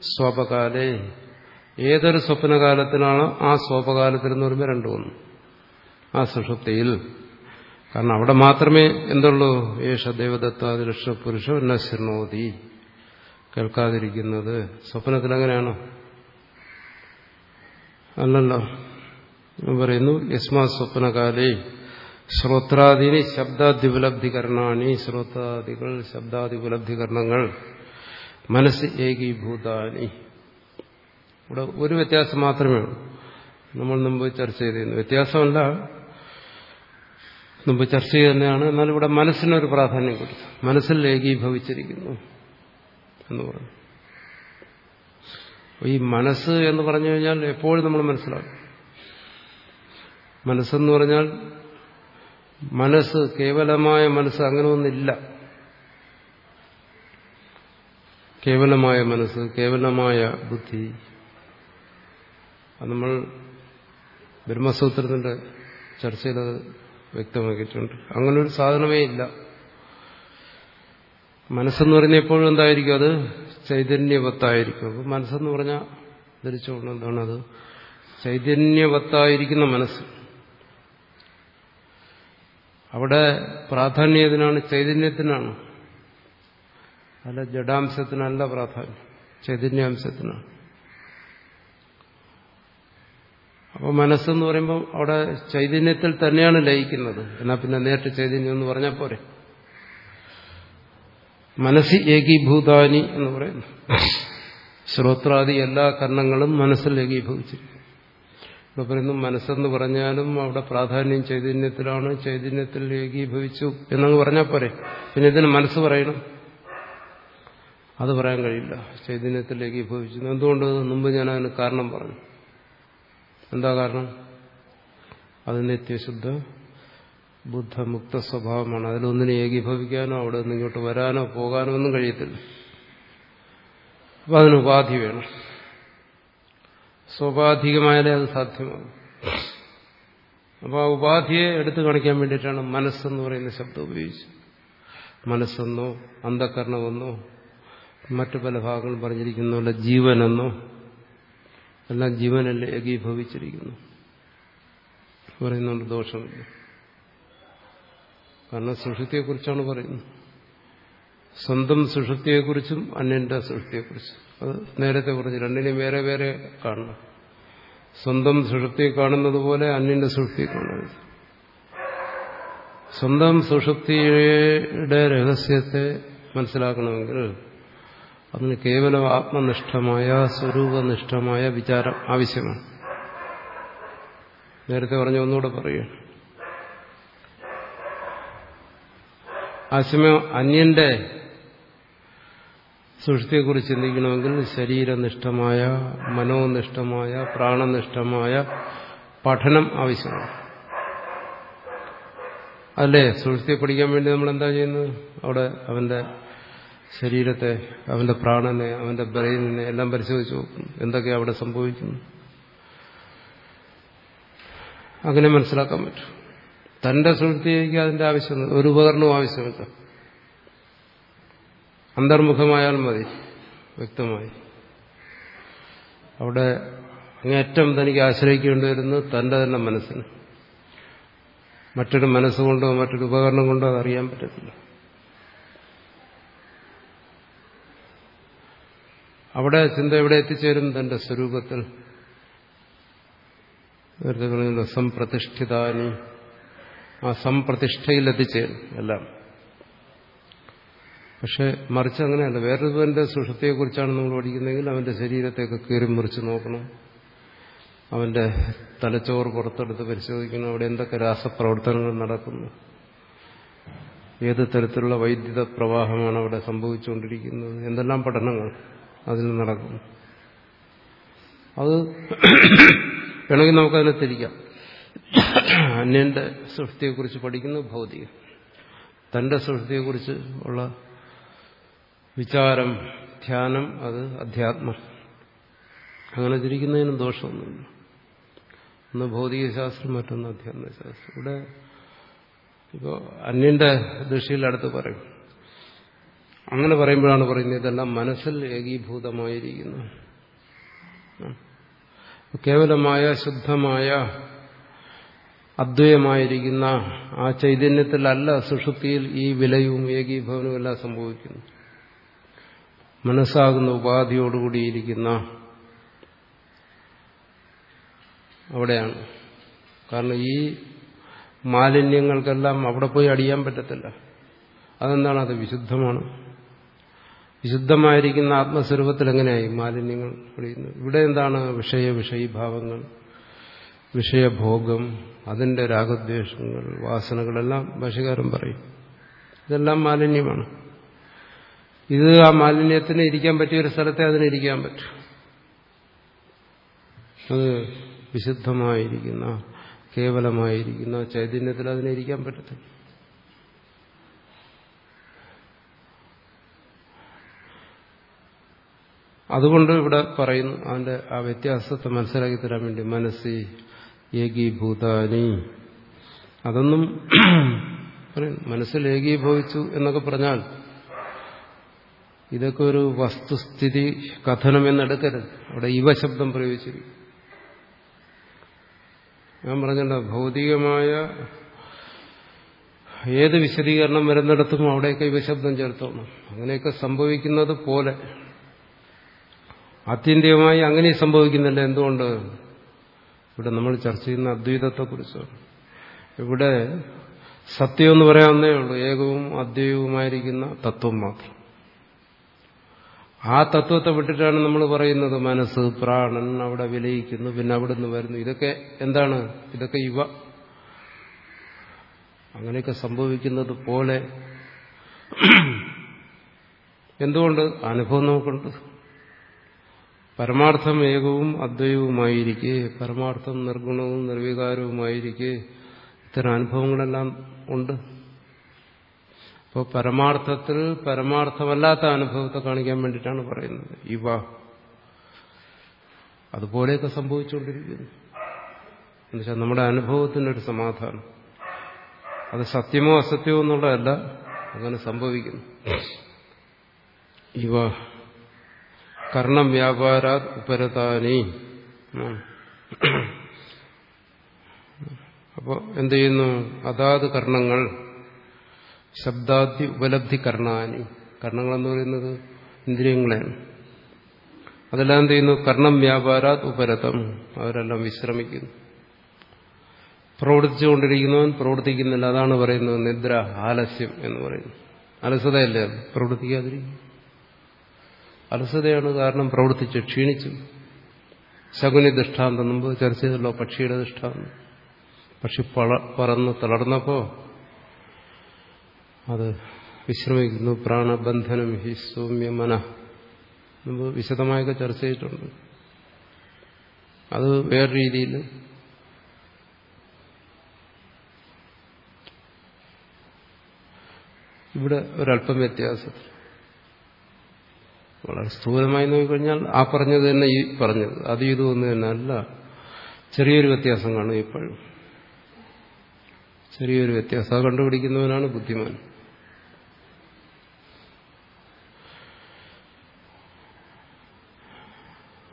സ്വപകാലേ. ഏതൊരു സ്വപ്നകാലത്തിലാണ് ആ സ്വപകാലത്തിൽ എന്ന് പറയുമ്പോൾ രണ്ടു വന്നു ആ സുഷുപ്തിയിൽ. കാരണം അവിടെ മാത്രമേ എന്തുള്ളൂ? യേശ ദേവദത്താതി പുരുഷ ശൃണോതി കേൾക്കാതിരിക്കുന്നത്. സ്വപ്നത്തിൽ അങ്ങനെയാണോ? അല്ലല്ലോ. പറയുന്നു യസ്മാ സ്വപ്നകാലേ. ശ്രോത്രാദീനി ശബ്ദാദ്യുപലബ്ധികരണാണി ശ്രോത്രാദികൾ ശബ്ദാദിപലബ്ധികരണങ്ങൾ മനസ്സ് ഏകീഭൂതാനി. ഇവിടെ ഒരു വ്യത്യാസം മാത്രമേ ഉള്ളൂ. നമ്മൾ മുമ്പ് ചർച്ച ചെയ്തിരുന്നു. വ്യത്യാസമല്ല മുമ്പ് ചർച്ച ചെയ്ത് തന്നെയാണ്. എന്നാൽ ഇവിടെ മനസ്സിനൊരു പ്രാധാന്യം കൊടുത്തു. മനസ്സിൽ ഏകീഭവിച്ചിരിക്കുന്നു എന്ന് പറഞ്ഞു. ഈ മനസ്സ് എന്ന് പറഞ്ഞു കഴിഞ്ഞാൽ എപ്പോഴും നമ്മൾ മനസ്സിലാക്കും. മനസ്സെന്ന് പറഞ്ഞാൽ മനസ്സ് കേവലമായ മനസ്സ് അങ്ങനെ ഒന്നില്ല കേവലമായ മനസ്സ് കേവലമായ ബുദ്ധി. നമ്മൾ ബ്രഹ്മസൂത്രത്തിന്റെ ചർച്ചയിൽ അത് വ്യക്തമാക്കിയിട്ടുണ്ട്. അങ്ങനൊരു സാധനമേ ഇല്ല. മനസ്സെന്ന് പറഞ്ഞ എപ്പോഴും എന്തായിരിക്കും അത്? ചൈതന്യവത്തായിരിക്കും. അപ്പം മനസ്സെന്ന് പറഞ്ഞാൽ ധരിച്ചുകൊണ്ട് എന്താണത് ചൈതന്യവത്തായിരിക്കുന്ന മനസ്സ്. അവിടെ പ്രാധാന്യത്തിനാണ് ചൈതന്യത്തിനാണ്. അല്ല ജഡാംശത്തിനല്ല പ്രാധാന്യം ചൈതന്യാംശത്തിനാണ്. അപ്പോൾ മനസ്സെന്ന് പറയുമ്പോൾ അവിടെ ചൈതന്യത്തിൽ തന്നെയാണ് ലയിക്കുന്നത്. എന്നാൽ പിന്നെ നേരിട്ട് ചൈതന്യം എന്ന് പറഞ്ഞാൽ പോരെ? മനസ്സി ഏകീഭൂതാനി എന്ന് പറയുന്നു. ശ്രോത്രാദി എല്ലാ കർണങ്ങളും മനസ്സിൽ ഏകീഭവിച്ചിരിക്കും ഇവിടെ പറയുന്നു മനസ്സെന്ന് പറഞ്ഞാലും അവിടെ പ്രാധാന്യം ചൈതന്യത്തിലാണ് ചൈതന്യത്തിൽ ഏകീഭവിച്ചു എന്നങ്ങ് പറഞ്ഞാൽ പോരെ. പിന്നെ ഇതിന് മനസ്സ് പറയണം. അത് പറയാൻ കഴിയില്ല. ചൈതന്യത്തിൽ ഏകീഭവിച്ചു. എന്തുകൊണ്ട്? മുമ്പ് ഞാൻ അതിന് കാരണം പറഞ്ഞു. എന്താ കാരണം? അത് നിത്യശുദ്ധ ബുദ്ധമുക്ത സ്വഭാവമാണ്. അതിലൊന്നിനെ ഏകീഭവിക്കാനോ അവിടെ നിന്ന് ഇങ്ങോട്ട് വരാനോ പോകാനോ ഒന്നും കഴിയത്തില്ല. അപ്പം അതിന് ഉപാധി വേണം. സ്വാഭാവികമായാലേ അത് സാധ്യമാകും. അപ്പോൾ ആ ഉപാധിയെ എടുത്തു കാണിക്കാൻ വേണ്ടിയിട്ടാണ് മനസ്സെന്ന് പറയുന്ന ശബ്ദം ഉപയോഗിച്ചത്. മനസ്സെന്നോ അന്ധകരണമെന്നോ മറ്റു പല ഭാഗങ്ങളും പറഞ്ഞിരിക്കുന്ന ജീവനെന്നോ എല്ലാം ജീവനല്ലേ ഏകീഭവിച്ചിരിക്കുന്നു. പറയുന്നുണ്ട് ദോഷമില്ല. കാരണം സുഷുതിയെക്കുറിച്ചാണ് പറയുന്നത്. സ്വന്തം സുഷുതിയെക്കുറിച്ചും അന്യന്റെ സുഷുപ്തിയെക്കുറിച്ചും അത് നേരത്തെ പറഞ്ഞു രണ്ടിനെയും വേറെ വേറെ കാണണം. സ്വന്തം സുഷുപ്തി കാണുന്നത് പോലെ അന്യന്റെ സുഷുപ്തി കാണരുത് സ്വന്തം സുഷുപ്തിയുടെ രഹസ്യത്തെ മനസ്സിലാക്കണമെങ്കിൽ അതിന് കേവലം ആത്മനിഷ്ഠമായ സ്വരൂപനിഷ്ഠമായ വിചാരം ആവശ്യമാണ്. നേരത്തെ പറഞ്ഞ ഒന്നുകൂടെ പറയുക. സമയം അന്യന്റെ സൃഷ്ടിയെക്കുറിച്ച് ചിന്തിക്കണമെങ്കിൽ ശരീരനിഷ്ഠമായ മനോനിഷ്ഠമായ പ്രാണനിഷ്ഠമായ പഠനം ആവശ്യമാണ്. അല്ലേ? സൃഷ്ടിയെ പഠിക്കാൻ വേണ്ടി നമ്മൾ എന്താ ചെയ്യുന്നത്? അവിടെ അവന്റെ ശരീരത്തെ അവന്റെ പ്രാണനെ അവന്റെ ബ്രെയിനിനെ എല്ലാം പരിശോധിച്ചു നോക്കും എന്തൊക്കെയാണ് അവിടെ സംഭവിക്കുന്നു അങ്ങനെ മനസ്സിലാക്കാൻ പറ്റും. തന്റെ സൃഷ്ടിക്ക് അതിന്റെ ആവശ്യമില്ല ഒരു ഉപകരണവും ആവശ്യമില്ല. അന്തർമുഖമായാൽ മതി. വ്യക്തമായി. അവിടെ അങ്ങേറ്റം തനിക്ക് ആശ്രയിക്കേണ്ടി വരുന്നത് തന്റെ തന്നെ മനസ്സിന്. മറ്റൊരു മനസ്സുകൊണ്ടോ മറ്റൊരു ഉപകരണം കൊണ്ടോ അതറിയാൻ പറ്റത്തില്ല. അവിടെ ചിന്ത എവിടെ എത്തിച്ചേരും? തന്റെ സ്വരൂപത്തിൽ. നേരത്തെ പറഞ്ഞല്ലോ സംപ്രതിഷ്ഠിതാനി. ആ സംപ്രതിഷ്ഠയിൽ എത്തിച്ചേരും എല്ലാം. പക്ഷെ മറിച്ച് അങ്ങനെയല്ല വേറൊരുവന്റെ സുഷൃത്തിയെക്കുറിച്ചാണ് നമ്മൾ പഠിക്കുന്നതെങ്കിൽ അവന്റെ ശരീരത്തെയൊക്കെ കീറി മുറിച്ച് നോക്കണം. അവന്റെ തലച്ചോറ് പുറത്തെടുത്ത് പരിശോധിക്കണം. അവിടെ എന്തൊക്കെ രാസപ്രവർത്തനങ്ങൾ നടക്കുന്നു. ഏത് തരത്തിലുള്ള വൈദ്യുത പ്രവാഹമാണ് അവിടെ സംഭവിച്ചുകൊണ്ടിരിക്കുന്നത്. എന്തെല്ലാം പഠനങ്ങൾ അതിൽ നടക്കുന്നു. അത് വേണമെങ്കിൽ നമുക്കതിനെ തിരിക്കാം. അന്യന്റെ സൃഷ്ടിയെക്കുറിച്ച് പഠിക്കുന്നു ഭൗതികം തന്റെ സൃഷ്ടിയെക്കുറിച്ച് ഉള്ള വിചാരം ധ്യാനം അത് അധ്യാത്മം. അങ്ങനെ തിരിക്കുന്നതിനും ദോഷമൊന്നുമില്ല. ഒന്ന് ഭൗതികശാസ്ത്രം മറ്റൊന്ന് അധ്യാത്മശാസ്ത്രം. ഇവിടെ ഇപ്പോൾ അന്യന്റെ ദൃഷ്ടിയിൽ അടുത്ത് പറയും. അങ്ങനെ പറയുമ്പോഴാണ് പറയുന്നത് ഇതെല്ലാം മനസ്സിൽ ഏകീഭൂതമായിരിക്കുന്നു. കേവലമായ ശുദ്ധമായ അദ്വയമായിരിക്കുന്ന ആ ചൈതന്യത്തിലല്ല സുഷുപ്തിയിൽ ഈ വിലയും ഏകീഭവനവും എല്ലാം സംഭവിക്കുന്നു മനസ്സാകുന്ന ഉപാധിയോടുകൂടിയിരിക്കുന്ന അവിടെയാണ്. കാരണം ഈ മാലിന്യങ്ങൾക്കെല്ലാം അവിടെ പോയി അടിയാൻ പറ്റത്തില്ല. അതെന്താണ്? അത് വിശുദ്ധമാണ്. വിശുദ്ധമായിരിക്കുന്ന ആത്മസ്വരൂപത്തിൽ എങ്ങനെയായി മാലിന്യങ്ങൾ അടിയുന്നത് ഇവിടെ എന്താണ് വിഷയ വിഷയീഭാവങ്ങൾ? വിഷയഭോഗം അതിന്റെ രാഗദ്വേഷങ്ങൾ വാസനകളെല്ലാം ഭാഷകാരം പറയും. ഇതെല്ലാം മാലിന്യമാണ്. ഇത് ആ മാലിന്യത്തിന് ഇരിക്കാൻ പറ്റിയ ഒരു സ്ഥലത്തെ അതിന് ഇരിക്കാൻ പറ്റും. അത് വിശുദ്ധമായിരിക്കുന്ന കേവലമായിരിക്കുന്ന ചൈതന്യത്തിൽ അതിനെ ഇരിക്കാൻ പറ്റത്തില്ല. അതുകൊണ്ട് ഇവിടെ പറയുന്നു അതിന്റെ ആ വ്യത്യാസത്തെ മനസ്സിലാക്കി തരാൻ വേണ്ടി മനസ്സി ഏകീഭൂതാനി. അതൊന്നും മനസ്സിൽ ഏകീഭവിച്ചു എന്നൊക്കെ പറഞ്ഞാൽ ഇതൊക്കെ ഒരു വസ്തുസ്ഥിതി കഥനം എന്നെടുക്കരുത്. അവിടെ ഇവ ശബ്ദം പ്രയോഗിച്ചിരിക്കും. ഞാൻ പറഞ്ഞല്ലോ ഭൗതികമായ ഏത് വിശദീകരണം വരുന്നിടത്തും അവിടെയൊക്കെ ഇവശബ്ദം ചേർത്തോണം. അങ്ങനെയൊക്കെ സംഭവിക്കുന്നത് പോലെ. ആത്യന്തികമായി അങ്ങനെ സംഭവിക്കുന്നില്ല. എന്തുകൊണ്ട്? ഇവിടെ നമ്മൾ ചർച്ച ചെയ്യുന്ന അദ്വൈതത്തെക്കുറിച്ചാണ്. ഇവിടെ സത്യം എന്ന് പറയാവുന്നേ ഉള്ളൂ. ഏകവും അദ്വൈതവുമായിരിക്കുന്ന തത്വം മാത്രം. ആ തത്വത്തെ വിട്ടിട്ടാണ് നമ്മൾ പറയുന്നത് മനസ്സ് പ്രാണൻ അവിടെ വിലയിക്കുന്നു പിന്നെ അവിടെ നിന്ന് വരുന്നു. ഇതൊക്കെ എന്താണ്? ഇതൊക്കെ ഇവ അങ്ങനെയൊക്കെ സംഭവിക്കുന്നത് പോലെ. എന്തുകൊണ്ട്? അനുഭവം നമുക്കുണ്ട്. പരമാർത്ഥം ഏകവും അദ്വൈവുമായിരിക്കെ പരമാർത്ഥം നിർഗുണവും നിർവികാരവുമായിരിക്കെ ഇത്തരം അനുഭവങ്ങളെല്ലാം ഉണ്ട്. അപ്പോൾ പരമാർത്ഥത്തിൽ പരമാർത്ഥമല്ലാത്ത അനുഭവത്തെ കാണിക്കാൻ വേണ്ടിയിട്ടാണ് പറയുന്നത്. ഇവ അതുപോലെയൊക്കെ സംഭവിച്ചുകൊണ്ടിരിക്കുന്നു. എന്നുവെച്ചാൽ നമ്മുടെ അനുഭവത്തിനൊരു സമാധാനം. അത് സത്യമോ അസത്യമോ എന്നുള്ളതല്ല അങ്ങനെ സംഭവിക്കുന്നു. ഇവ കർണം വ്യാപാര ഉപരതാനി. അപ്പോൾ എന്ത് ചെയ്യുന്നു? അതാത് കർണങ്ങൾ ശബ്ദാദി ഉപലബ്ധി കർണാനി. കർണങ്ങളെന്ന് പറയുന്നത് ഇന്ദ്രിയങ്ങളെയാണ് അതെല്ലാം എന്ത് ചെയ്യുന്നു? കർണം വ്യാപാരാത് ഉപരതം. അവരെല്ലാം വിശ്രമിക്കുന്നു. പ്രവർത്തിച്ചുകൊണ്ടിരിക്കുന്നവൻ പ്രവർത്തിക്കുന്നില്ല. അതാണ് പറയുന്നത് നിദ്ര ആലസ്യം എന്ന് പറയുന്നു അലസതയല്ലേ അത്? പ്രവർത്തിക്കാതിരിക്കും അലസതയാണ് കാരണം പ്രവർത്തിച്ച് ക്ഷീണിച്ചു. ശകുനി ദൃഷ്ടാന്തം. മുമ്പ് ചർച്ച ചെയ്തല്ലോ പക്ഷിയുടെ ദൃഷ്ടാന്തം. പക്ഷി പറന്ന് തളർന്നപ്പോ അത് വിശ്രമിക്കുന്നു. പ്രാണബന്ധനം ഹി സൗമ്യ മന. മുമ്പ് വിശദമായൊക്കെ ചർച്ച ചെയ്തിട്ടുണ്ട്. അത് വേറെ രീതിയിൽ ഇവിടെ ഒരല്പം വ്യത്യാസം. വളരെ സ്ഥൂലമായി നോക്കിക്കഴിഞ്ഞാൽ ആ പറഞ്ഞത് തന്നെ ഈ പറഞ്ഞത്. അത് ഇതും ഒന്ന് തന്നെ അല്ല. ചെറിയൊരു വ്യത്യാസം കാണും ഇപ്പോഴും. ചെറിയൊരു വ്യത്യാസം. കണ്ടുപിടിക്കുന്നവനാണ് ബുദ്ധിമാൻ.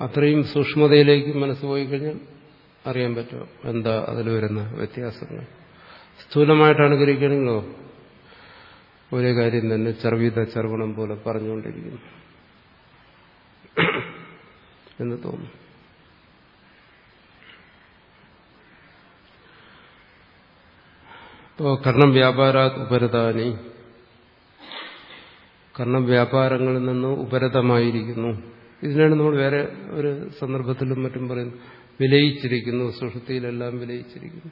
അത്രയും സൂക്ഷ്മതയിലേക്ക് മനസ്സ് പോയി കഴിഞ്ഞാൽ അറിയാൻ പറ്റും എന്താ അതിൽ വരുന്ന വ്യത്യാസങ്ങൾ? സ്ഥൂലമായിട്ടാണ് ഗ്രഹിക്കണമെങ്കിലോ ഒരേ കാര്യം തന്നെ ചർവിത ചർവണം പോലെ പറഞ്ഞുകൊണ്ടിരിക്കുന്നു. എന്ന് തോന്നുന്നു. ഇപ്പോ കർണം വ്യാപാര ഉപരതാനി. കർണം വ്യാപാരങ്ങളിൽ നിന്ന് ഉപരതമായിരിക്കുന്നു. ഇതിനാണ് നമ്മൾ വേറെ ഒരു സന്ദർഭത്തിലും മറ്റും പറയുന്നത്. വിലയിച്ചിരിക്കുന്നു സുഷൃത്തിയിലെല്ലാം വിലയിച്ചിരിക്കുന്നു.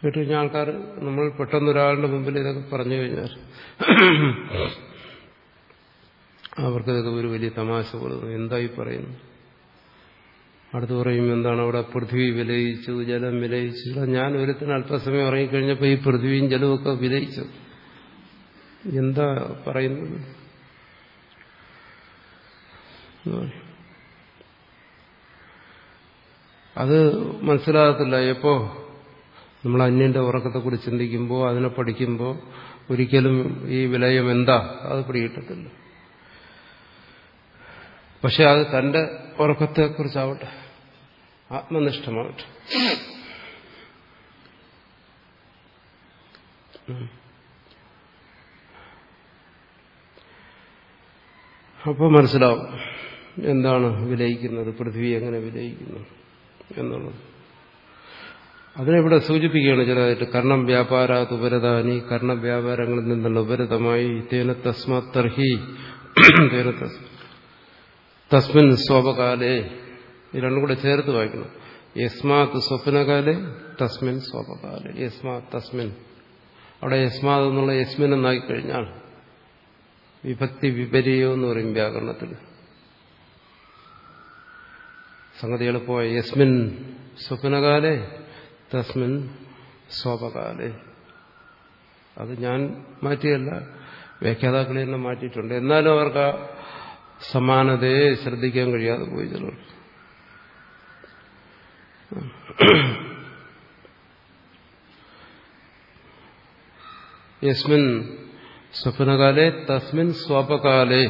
കേട്ട് കഴിഞ്ഞാൽ ആൾക്കാർ നമ്മൾ പെട്ടെന്ന് ഒരാളുടെ മുമ്പിൽ ഇതൊക്കെ പറഞ്ഞു കഴിഞ്ഞാൽ അവർക്ക് ഇതൊക്കെ ഒരു വലിയ തമാശ പോലെ എന്തായി പറയുന്നു? അടുത്ത് പറയും എന്താണ് അവിടെ പൃഥ്വി വിലയിച്ചു ജലം വിലയിച്ചു. ഞാൻ ഒരുത്തിന് അല്പസമയം ഇറങ്ങിക്കഴിഞ്ഞപ്പോൾ ഈ പൃഥ്വിയും ജലവും ഒക്കെ വിലയിച്ചു. എന്താ പറയുന്നത്? അത് മനസ്സിലാകത്തില്ല. എപ്പോ നമ്മൾ അന്യന്റെ ഉറക്കത്തെക്കുറിച്ച് ചിന്തിക്കുമ്പോൾ അതിനെ പഠിക്കുമ്പോൾ ഒരിക്കലും ഈ വിലയം എന്താ? അത് പിടികിട്ടത്തില്ല. പക്ഷെ അത് തന്റെ ഉറക്കത്തെക്കുറിച്ചാവട്ടെ. ആത്മനിഷ്ഠമാവട്ടെ. അപ്പോൾ മനസ്സിലാവും. എന്താണ് വിലയിക്കുന്നത്? പൃഥ്വി എങ്ങനെ വിലയിക്കുന്നു എന്നുള്ളത്. അതിനെവിടെ സൂചിപ്പിക്കുകയാണ് ചിലതായിട്ട് കർണം വ്യാപാരാത് ഉപരതാനി കർണ വ്യാപാരങ്ങളിൽ നിന്നുള്ള ഉപരതമായി തേന തസ്മർഹി തേന തസ്മിൻ സ്വപകാലേ. ഈ രണ്ടും കൂടെ ചേർത്ത് വായിക്കണം. യസ്മാത് സ്വപ്നകാലെ തസ്മിൻ സ്വപകാലെ. യസ്മാ തസ്മിൻ. അവിടെ യസ്മാത് എന്നുള്ള യസ്മിൻ എന്നായി കഴിഞ്ഞാൽ വിഭക്തി വിപരീയോ എന്ന് പറയും വ്യാകരണത്തിൽ. സംഗതി എളുപ്പമായി യസ്മിൻ സ്വപ്നകാലെ തസ്മിൻ സ്വപകാലെ. അത് ഞാൻ മാറ്റിയല്ല വ്യാഖ്യാതാക്കളെ തന്നെ മാറ്റിയിട്ടുണ്ട്. എന്നാലും അവർക്ക് ആ സമാനതയെ ശ്രദ്ധിക്കാൻ കഴിയാതെ പോയി ചിലർ. യസ്മിൻ സ്വപ്നകാലെ തസ്മിൻ സ്വപകാലെ.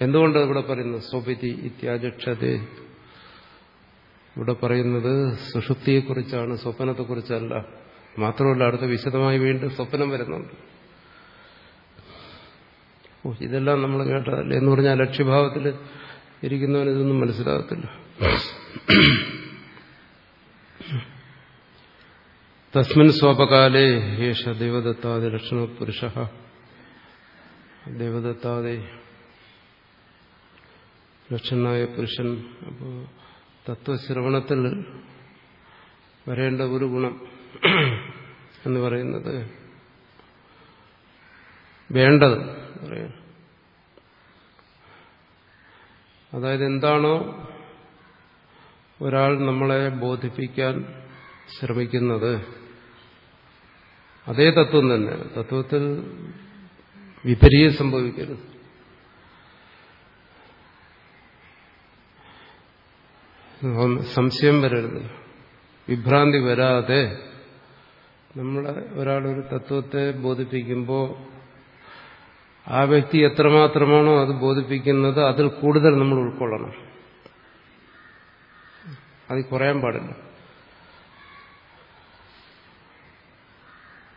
എന്തുകൊണ്ട് ഇവിടെ പറയുന്നു സ്വപിതി ഇത്യാചക്ഷതേ. ഇവിടെ പറയുന്നത് സുഷുപ്തിയെക്കുറിച്ചാണ് സ്വപ്നത്തെക്കുറിച്ചല്ല. മാത്രമല്ല അടുത്ത വിശദമായി വീണ്ടും സ്വപ്നം വരുന്നുണ്ട്. ഇതെല്ലാം നമ്മൾ കേട്ടതല്ല? എന്ന് പറഞ്ഞാൽ ലക്ഷ്യഭാവത്തിൽ ഇരിക്കുന്നവന് ഇതൊന്നും മനസ്സിലാകത്തില്ല. തസ്മിൻ സ്വപകാലേ യേശ ദേവദത്താതെ ലക്ഷണ പുരുഷ ദേവദത്താതെ ലക്ഷണനായ പുരുഷൻ അപ്പോൾ തത്വശ്രവണത്തിൽ വരേണ്ട ഒരു ഗുണം എന്ന് പറയുന്നത് വേണ്ടത് അതായത് എന്താണോ ഒരാൾ നമ്മളെ ബോധിപ്പിക്കാൻ ശ്രമിക്കുന്നത് അതേ തത്വം തന്നെ തത്വത്തിൽ വിപരീയം സംഭവിക്കരുത്. സംശയം വരരുത്. വിഭ്രാന്തി വരാതെ നമ്മളെ ഒരാളൊരു തത്വത്തെ ബോധിപ്പിക്കുമ്പോൾ ആ വ്യക്തി എത്രമാത്രമാണോ അത് ബോധിപ്പിക്കുന്നത് അതിൽ കൂടുതൽ നമ്മൾ ഉൾക്കൊള്ളണം. അത് കുറയാൻ പാടില്ല.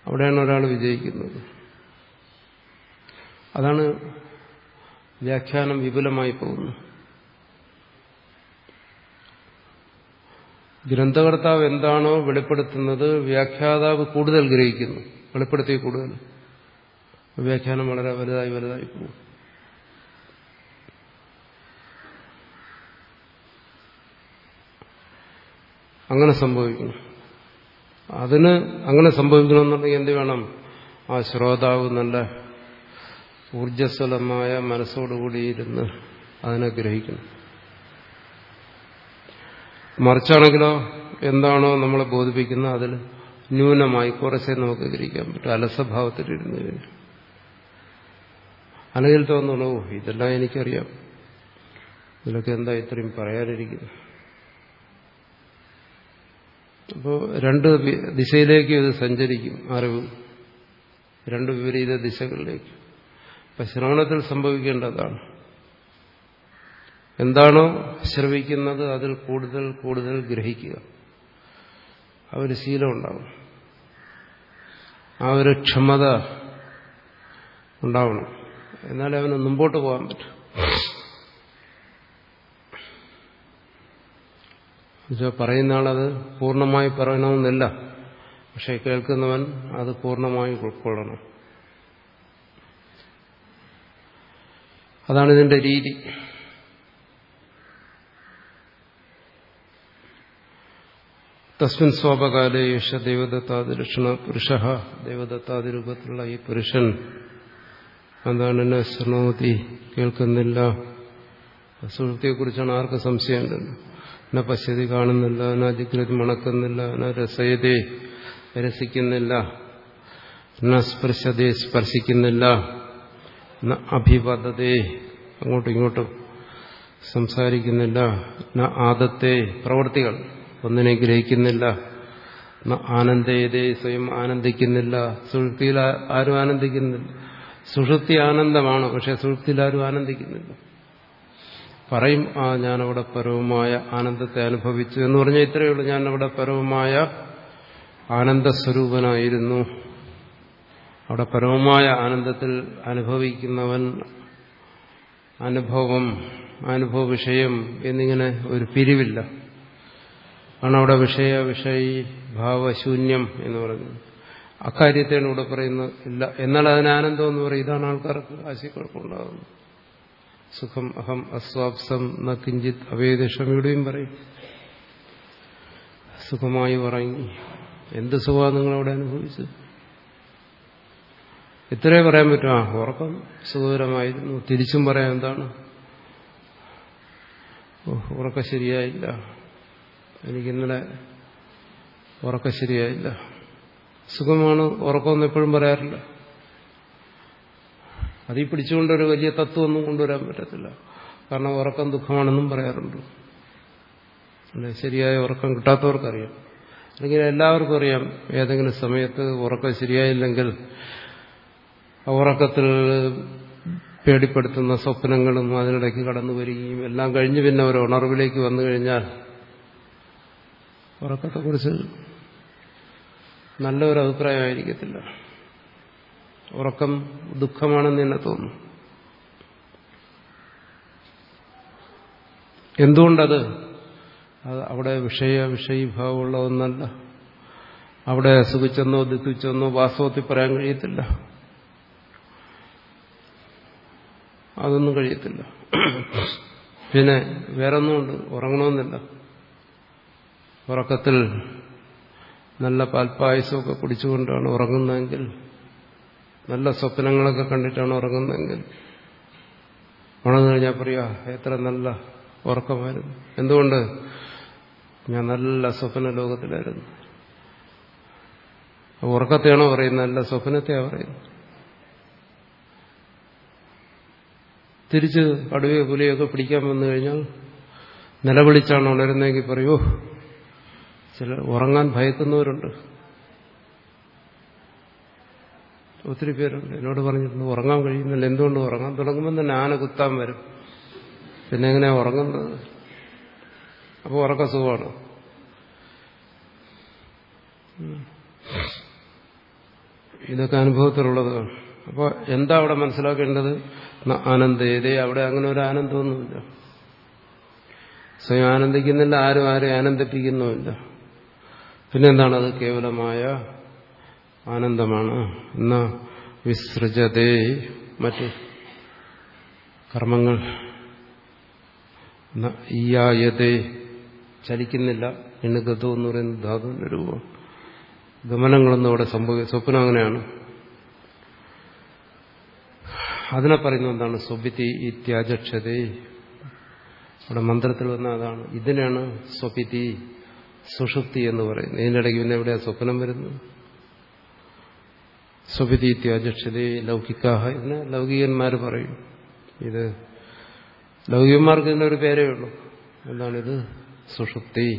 അവിടെയാണ് ഒരാൾ വിജയിക്കുന്നത്. അതാണ് വ്യാഖ്യാനം വിപുലമായി പോകുന്നത്. ഗ്രന്ഥകർത്താവ് എന്താണോ വെളിപ്പെടുത്തുന്നത് വ്യാഖ്യാതാവ് കൂടുതൽ ഗ്രഹിക്കുന്നു. വെളിപ്പെടുത്തി കൂടുതൽ. വ്യാഖ്യാനം വളരെ വലുതായി വലുതായി പോകും. അങ്ങനെ സംഭവിക്കുന്നു. അതിന് അങ്ങനെ സംഭവിക്കണമെന്നുണ്ടെങ്കിൽ എന്ത് വേണം? ആ ശ്രോതാവ് നല്ല ഊർജസ്വലമായ മനസ്സോടുകൂടിയിരുന്ന് അതിനെ ഗ്രഹിക്കണം. മറിച്ചാണെങ്കിലോ എന്താണോ നമ്മളെ ബോധിപ്പിക്കുന്നത് അതിൽ ന്യൂനമായി കുറച്ചേ നമുക്ക് ഗ്രഹിക്കാൻ പറ്റും. അലസഭാവത്തിലിരുന്നു കഴിഞ്ഞു അല്ലെങ്കിൽ തോന്നുന്നു ഓ ഇതെല്ലാം എനിക്കറിയാം. ഇതിലൊക്കെ എന്താ ഇത്രയും പറയാനിരിക്കുന്നു അപ്പോൾ രണ്ട് ദിശയിലേക്ക് ഇത് സഞ്ചരിക്കും അറിവ്. രണ്ട് വിപരീത ദിശകളിലേക്ക്. അപ്പം ശ്രവണത്തിൽ സംഭവിക്കേണ്ടതാണ്. എന്താണോ ശ്രവിക്കുന്നത് അതിൽ കൂടുതൽ കൂടുതൽ ഗ്രഹിക്കുക. ആ ഒരു ശീലം ഉണ്ടാവും ആ ഒരു ക്ഷമത ഉണ്ടാവണം. എന്നാലേ അവന് മുമ്പോട്ട് പോകാൻ പറ്റും. പറയുന്ന ആളത് പൂർണമായി പറയണമെന്നില്ല. പക്ഷെ കേൾക്കുന്നവൻ അത് പൂർണമായി ഉൾക്കൊള്ളണം. അതാണ് ഇതിന്റെ രീതി. തസ്മിൻ സ്വാപകാല യേശ ദേവദത്താതി ലക്ഷണ പുരുഷ. ദേവദത്താതി രൂപത്തിലുള്ള ഈ പുരുഷൻ എന്താണ് എന്നെ ശൃണോതി കേൾക്കുന്നില്ല. സുഹൃത്തിയെക്കുറിച്ചാണ് ആർക്ക് സംശയം എന്നെ പശ്യതി കാണുന്നില്ല. എന്നെ ജിഗ്രതി മണക്കുന്നില്ല എന്നെ രസയതേ രസിക്കുന്നില്ല. എന്നെ സ്പർശതേ സ്പർശിക്കുന്നില്ല. എന്ന അഭിപദതേ അങ്ങോട്ടും ഇങ്ങോട്ടും സംസാരിക്കുന്നില്ല. എന്ന ആദത്തെ പ്രവൃത്തികൾ. ഒന്നിനെ ഗ്രഹിക്കുന്നില്ല. ആനന്ദേതേ സ്വയം ആനന്ദിക്കുന്നില്ല. സുഹൃത്തിയിൽ ആരും ആനന്ദിക്കുന്നില്ല. സുഷുപ്തി ആനന്ദമാണ് പക്ഷെ സുഷുപ്തിയിൽ ആരും ആനന്ദിക്കുന്നില്ല. പറയും ആ ഞാനവിടെ പരവുമായ ആനന്ദത്തെ അനുഭവിച്ചു. എന്ന് പറഞ്ഞാൽ ഇത്രയേ ഉള്ളൂ. ഞാൻ അവിടെ പരവുമായ ആനന്ദസ്വരൂപനായിരുന്നു. അവിടെ പരവുമായ ആനന്ദത്തിൽ അനുഭവിക്കുന്നവൻ അനുഭവം അനുഭവ വിഷയം എന്നിങ്ങനെ ഒരു പിരിവില്ല. ആണ് അവിടെ വിഷയ വിഷയി ഭാവശൂന്യം എന്ന് പറയുന്നത്. അക്കാര്യത്തെയാണ് ഇവിടെ പറയുന്നത്. ഇല്ല എന്നാൽ അതിന് ആനന്ദം എന്ന് പറയും. ഇതാണ് ആൾക്കാർക്ക് ആശയക്കുഴപ്പമുണ്ടാകുന്നത് സുഖം അഹം അസ്വാപ്സം ന കിഞ്ചിത് അവേദിഷം ഇവിടെയും പറയും. സുഖമായി ഉറങ്ങി. എന്ത് സുഖമാണ് നിങ്ങൾ നിങ്ങളവിടെ അനുഭവിച്ചു ഇത്രേ പറയാൻ പറ്റും. ആ ഉറക്കം സുഖകരമായിരുന്നു. തിരിച്ചും പറയാൻ എന്താണ്? ഉറക്കം ശരിയായില്ല. എനിക്കിന്നലെ ഉറക്കം ശരിയായില്ല. സുഖമാണ് ഉറക്കമെന്ന് എപ്പോഴും പറയാറില്ല. അതീ പിടിച്ചുകൊണ്ടൊരു വലിയ തത്വമൊന്നും കൊണ്ടുവരാൻ പറ്റത്തില്ല. കാരണം ഉറക്കം ദുഃഖമാണെന്നും പറയാറുണ്ട്. ശരിയായ ഉറക്കം കിട്ടാത്തവർക്കറിയാം. അല്ലെങ്കിൽ എല്ലാവർക്കും അറിയാം ഏതെങ്കിലും സമയത്ത് ഉറക്കം ശരിയായില്ലെങ്കിൽ ഉറക്കത്തിൽ പേടിപ്പെടുത്തുന്ന സ്വപ്നങ്ങളും അതിനിടയ്ക്ക് കടന്നു വരികയും എല്ലാം കഴിഞ്ഞ് പിന്നെ ഒരു ഉണർവിലേക്ക് വന്നു കഴിഞ്ഞാൽ ഉറക്കത്തെക്കുറിച്ച് നല്ലൊരു അഭിപ്രായമായിരിക്കത്തില്ല ഉറക്കം ദുഃഖമാണെന്ന് തന്നെ തോന്നും. എന്തുകൊണ്ടത്? അത് അവിടെ വിഷയ വിഷയീഭാവമുള്ള ഒന്നല്ല. അവിടെ സുഖിച്ചെന്നോ ദുഃഖിച്ചെന്നോ വാസ്തവത്തിൽ പറയാൻ കഴിയത്തില്ല. അതൊന്നും കഴിയത്തില്ല. പിന്നെ വേറൊന്നുമുണ്ട്. ഉറങ്ങണമെന്നില്ല. ഉറക്കത്തിൽ നല്ല പാൽപ്പായസമൊക്കെ കുടിച്ചുകൊണ്ടാണ് ഉറങ്ങുന്നതെങ്കിൽ നല്ല സ്വപ്നങ്ങളൊക്കെ കണ്ടിട്ടാണ് ഉറങ്ങുന്നതെങ്കിൽ ഉണർന്നു കഴിഞ്ഞാൽ പറയാ എത്ര നല്ല ഉറക്കമായിരുന്നു. എന്തുകൊണ്ട്? ഞാൻ നല്ല സ്വപ്ന ലോകത്തിലായിരുന്നു. ഉറക്കത്തെയാണോ പറയുന്നത്? നല്ല സ്വപ്നത്തെയാ പറയുന്നത്. തിരിച്ച് കടുവയോ പുലിയൊക്കെ പിടിക്കാൻ വന്നു കഴിഞ്ഞാൽ നിലവിളിച്ചാണ് ഉണരുന്നതെങ്കിൽ പറയൂ ചില ഉറങ്ങാൻ ഭയക്കുന്നവരുണ്ട്. ഒത്തിരി പേരുണ്ട്. എന്നോട് പറഞ്ഞിരുന്നു ഉറങ്ങാൻ കഴിയുന്നില്ല. എന്തുകൊണ്ട് ഉറങ്ങാൻ? തുടങ്ങുമ്പോൾ തന്നെ ആന കുത്താൻ വരും. പിന്നെ എങ്ങനെയാ ഉറങ്ങുന്നത്? അപ്പോൾ ഉറക്ക സുഖമാണ്. ഇതൊക്കെ അനുഭവത്തിലുള്ളതാണ്. അപ്പോൾ എന്താ അവിടെ മനസ്സിലാക്കേണ്ടത്? ആനന്ദേതേ അവിടെ അങ്ങനെ ഒരു ആനന്ദമൊന്നുമില്ല. സ്വയം ആനന്ദിക്കുന്നില്ല ആരും ആരും ആനന്ദിപ്പിക്കുന്നുമില്ല. പിന്നെന്താണത്? കേവലമായ ആനന്ദമാണ്. എന്ന വിസൃജതേ മറ്റ് കർമ്മങ്ങൾ ഈയായതേ ചലിക്കുന്നില്ല. എണ്ണുഗതോ എന്ന് പറയുന്ന ധാതുവിന്റെ രൂപം. ഗമനങ്ങളൊന്നും അവിടെ സംഭവിക്കും സ്വപ്നം അങ്ങനെയാണ്. അതിനെ പറയുന്നത് എന്താണ്? സ്വപിതി ഇത്യാജക്ഷതേ അവിടെ മന്ത്രത്തിൽ വന്ന അതാണ്. ഇതിനാണ് സ്വപിതി സുഷുപ്തി എന്ന് പറയുന്നത് ഇതിനിടയ്ക്ക് പിന്നെ എവിടെയാ സ്വപ്നം വരുന്നത്? സ്വപിതി ഇത്യാചക്ഷതേ ലൗകിക്കാഹ ഇതിന് ലൗകികന്മാർ പറയും. ഇത് ലൗകികന്മാർക്ക് ഒരു പേരേ ഉള്ളൂ. എന്താണിത്? സുഷുപ്തി.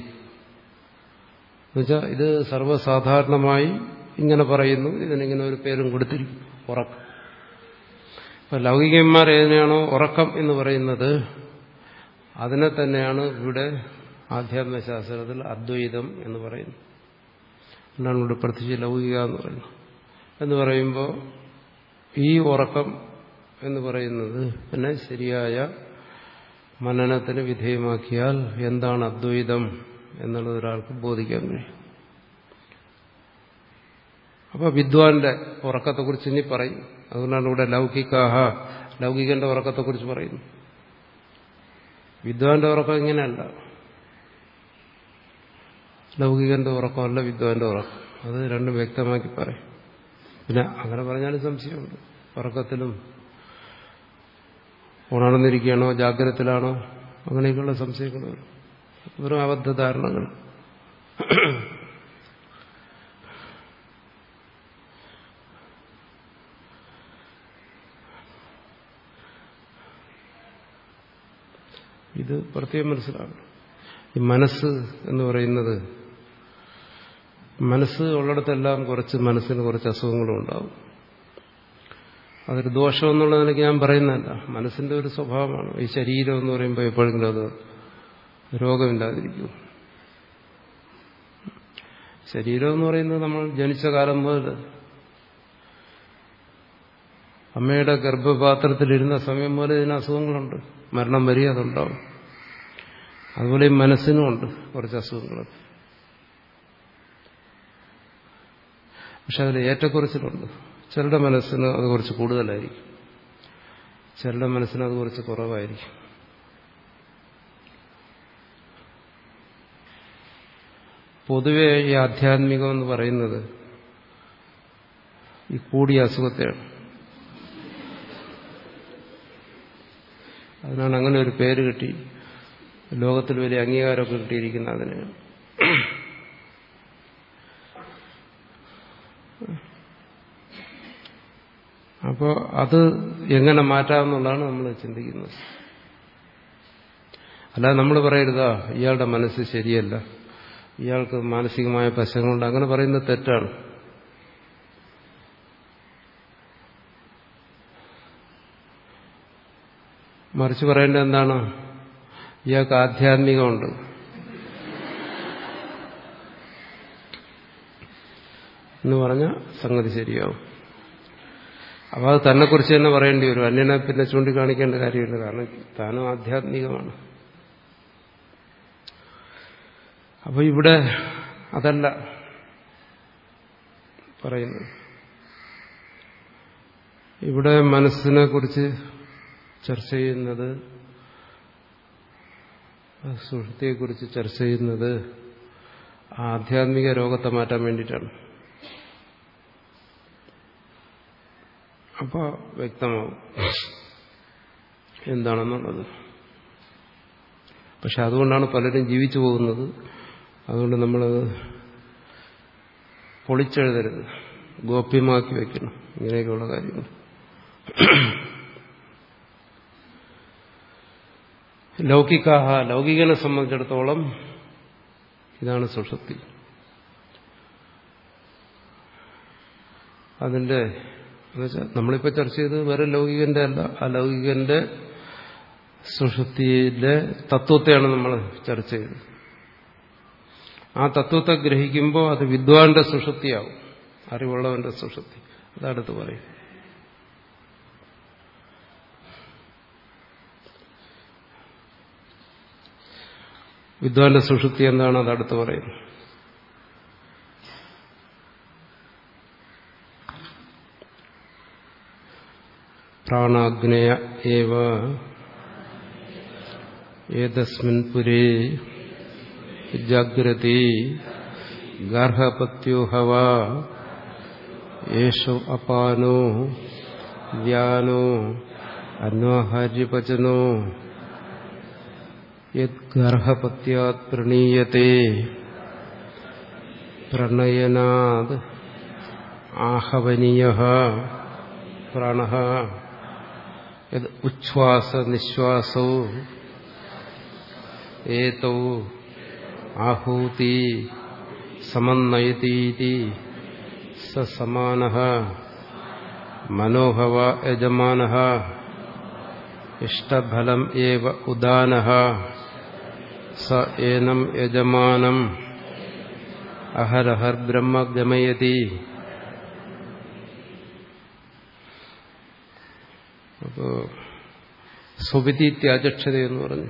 എന്നുവെച്ചാൽ ഇത് സർവസാധാരണമായി ഇങ്ങനെ പറയുന്നു. ഇതിനിങ്ങനെ ഒരു പേരും കൊടുത്തിരിക്കും ഉറക്കം. ഇപ്പൊ ലൗകികന്മാർ ഏതിനെയാണോ ഉറക്കം എന്ന് പറയുന്നത് അതിനെ തന്നെയാണ് ഇവിടെ ആധ്യാത്മശാസ്ത്രത്തിൽ അദ്വൈതം എന്ന് പറയുന്നു. എന്നാണ് ഇവിടെ പ്രത്യേകിച്ച് ലൗകിക എന്ന് പറയുന്നത് എന്ന് പറയുമ്പോൾ ഈ ഉറക്കം എന്ന് പറയുന്നത് പിന്നെ ശരിയായ മനനത്തിന് വിധേയമാക്കിയാൽ എന്താണ് അദ്വൈതം എന്നുള്ളത് ഒരാൾക്ക് ബോധിക്കാൻ കഴിയും. അപ്പൊ വിദ്വാന്റെ ഉറക്കത്തെക്കുറിച്ച് ഇനി പറയും. അതുകൊണ്ടാണ് ഇവിടെ ലൗകികാഹ ലൗകികന്റെ ഉറക്കത്തെക്കുറിച്ച് പറയുന്നു. വിദ്വാന്റെ ഉറക്കം ഇങ്ങനെയല്ല. ലൗകികന്റെ ഉറക്കമല്ല വിദ്വാന്റെ ഉറക്കം? അത് രണ്ടും വ്യക്തമാക്കി പറയും. പിന്നെ അങ്ങനെ പറഞ്ഞാലും സംശയമുണ്ട്. ഉറക്കത്തിലും ഉണർന്നിരിക്കുകയാണോ ജാഗ്രതത്തിലാണോ? അങ്ങനെയൊക്കെയുള്ള സംശയങ്ങൾ വെറും അബദ്ധധാരണകൾ. ഇത് പ്രത്യേകം മനസ്സിലാകണം ഈ മനസ്സ് എന്ന് പറയുന്നത് മനസ്സ് ഉള്ളിടത്തെല്ലാം കുറച്ച് മനസ്സിന് കുറച്ച് അസുഖങ്ങളും ഉണ്ടാവും. അതൊരു ദോഷം എന്നുള്ള നിലയ്ക്ക് ഞാൻ പറയുന്നതല്ല. മനസ്സിന്റെ ഒരു സ്വഭാവമാണ്. ഈ ശരീരം എന്ന് പറയുമ്പോൾ എപ്പോഴെങ്കിലും അത് രോഗമില്ലാതിരിക്കും. ശരീരം എന്ന് പറയുന്നത് നമ്മൾ ജനിച്ച കാലം മുതൽ അമ്മയുടെ ഗർഭപാത്രത്തിലിരുന്ന സമയം മുതൽ ഇതിന് അസുഖങ്ങളുണ്ട്. മരണം വരെ അതുണ്ടാവും. അതുപോലെ മനസ്സിനുമുണ്ട് കുറച്ച് അസുഖങ്ങളൊക്കെ. പക്ഷെ അതിൽ ഏറ്റക്കുറച്ചിലുണ്ട്. ചിലരുടെ മനസ്സിന് അത് കുറച്ച് കൂടുതലായിരിക്കും. ചിലരുടെ മനസ്സിന് അത് കുറച്ച് കുറവായിരിക്കും. പൊതുവെ ഈ ആധ്യാത്മികം എന്ന് പറയുന്നത് ഈ കൂടിയ അസുഖത്തെയാണ്. അതിനാണ് അങ്ങനെ ഒരു പേര് കിട്ടി. ലോകത്തിൽ വലിയ അംഗീകാരമൊക്കെ കിട്ടിയിരിക്കുന്ന അതിന്. അപ്പോൾ അത് എങ്ങനെ മാറ്റാമെന്നുള്ളതാണ് നമ്മൾ ചിന്തിക്കുന്നത്. അല്ലാതെ നമ്മൾ പറയരുതാ ഇയാളുടെ മനസ്സ് ശരിയല്ല. ഇയാൾക്ക് മാനസികമായ പ്രശ്നങ്ങളുണ്ട്. അങ്ങനെ പറയുന്നത് തെറ്റാണ്. മറിച്ച് പറയേണ്ടത് എന്താണ്? ഇയാൾക്ക് ആധ്യാത്മികമുണ്ട്. എന്ന് പറഞ്ഞ സംഗതി ശരിയാവും. അപ്പോൾ അത് തന്നെക്കുറിച്ച് തന്നെ പറയേണ്ടി വരും. അന്യനെ പിന്നെ ചൂണ്ടിക്കാണിക്കേണ്ട കാര്യമില്ല. കാരണം താനും ആധ്യാത്മികമാണ്. അപ്പോൾ ഇവിടെ അതല്ല പറയുന്നത്. ഇവിടെ മനസ്സിനെ കുറിച്ച് ചർച്ച ചെയ്യുന്നത് സുഹൃത്തിയെക്കുറിച്ച് ചർച്ച ചെയ്യുന്നത് ആധ്യാത്മിക രോഗത്തെ മാറ്റാൻ വേണ്ടിയിട്ടാണ്. അപ്പോൾ വ്യക്തമാവും. എന്താണെന്നുള്ളത്. പക്ഷെ അതുകൊണ്ടാണ് പലരും ജീവിച്ചു പോകുന്നത്. അതുകൊണ്ട് നമ്മൾ പൊളിച്ചെഴുതരുത്. ഗോപ്യമാക്കി വെക്കണം. ഇങ്ങനെയൊക്കെയുള്ള കാര്യങ്ങൾ. ലൗകികാഹ ലൗകികനെ സംബന്ധിച്ചിടത്തോളം ഇതാണ് സുഷുപ്തി. അതിന്റെ എന്നുവെച്ചാൽ നമ്മളിപ്പോൾ ചർച്ച ചെയ്തത് വേറെ ലൗകികന്റെ അല്ല അലൗകികന്റെ സുഷുതിയിലെ തത്വത്തെയാണ് നമ്മൾ ചർച്ച ചെയ്തത്. ആ തത്വത്തെ ഗ്രഹിക്കുമ്പോൾ അത് വിദ്വാന്റെ സുഷുപ്തിയാവും അറിവുള്ളവന്റെ സുഷുപ്തി അതടുത്ത് പറയും വിദ്വാന്റെ സുഷുപ്തി എന്താണ് അതടുത്ത് പറയുന്നത് പ്രാണാഗ്നയ ഏവ ഏതസ്മിൻ പുരേ ജാഗ്രതി ഗർഹപത്യോഹവ യേശോ അപാനോ വ്യാനോ അന്വാഹാര്യപചനോ യദ്ഗർഹപത്യാത് പ്രണീയത്തെ പ്രണയനാത് ആഹവനീയ പ്രാണ ഉച്ഛ്വാസ നിശ്വാസോ ഏതോ ആഹൂതി സമന്വയതീതി സമാന മനോഹവ യജമാന ഇഷ്ടഫലം ഏവ ഉദാന സ ഏനം യജമാനം അഹരഹർ ബ്രഹ്മ ഗമയതി അപ്പോ സുവിധി ത്യാജക്ഷത എന്ന് പറഞ്ഞു.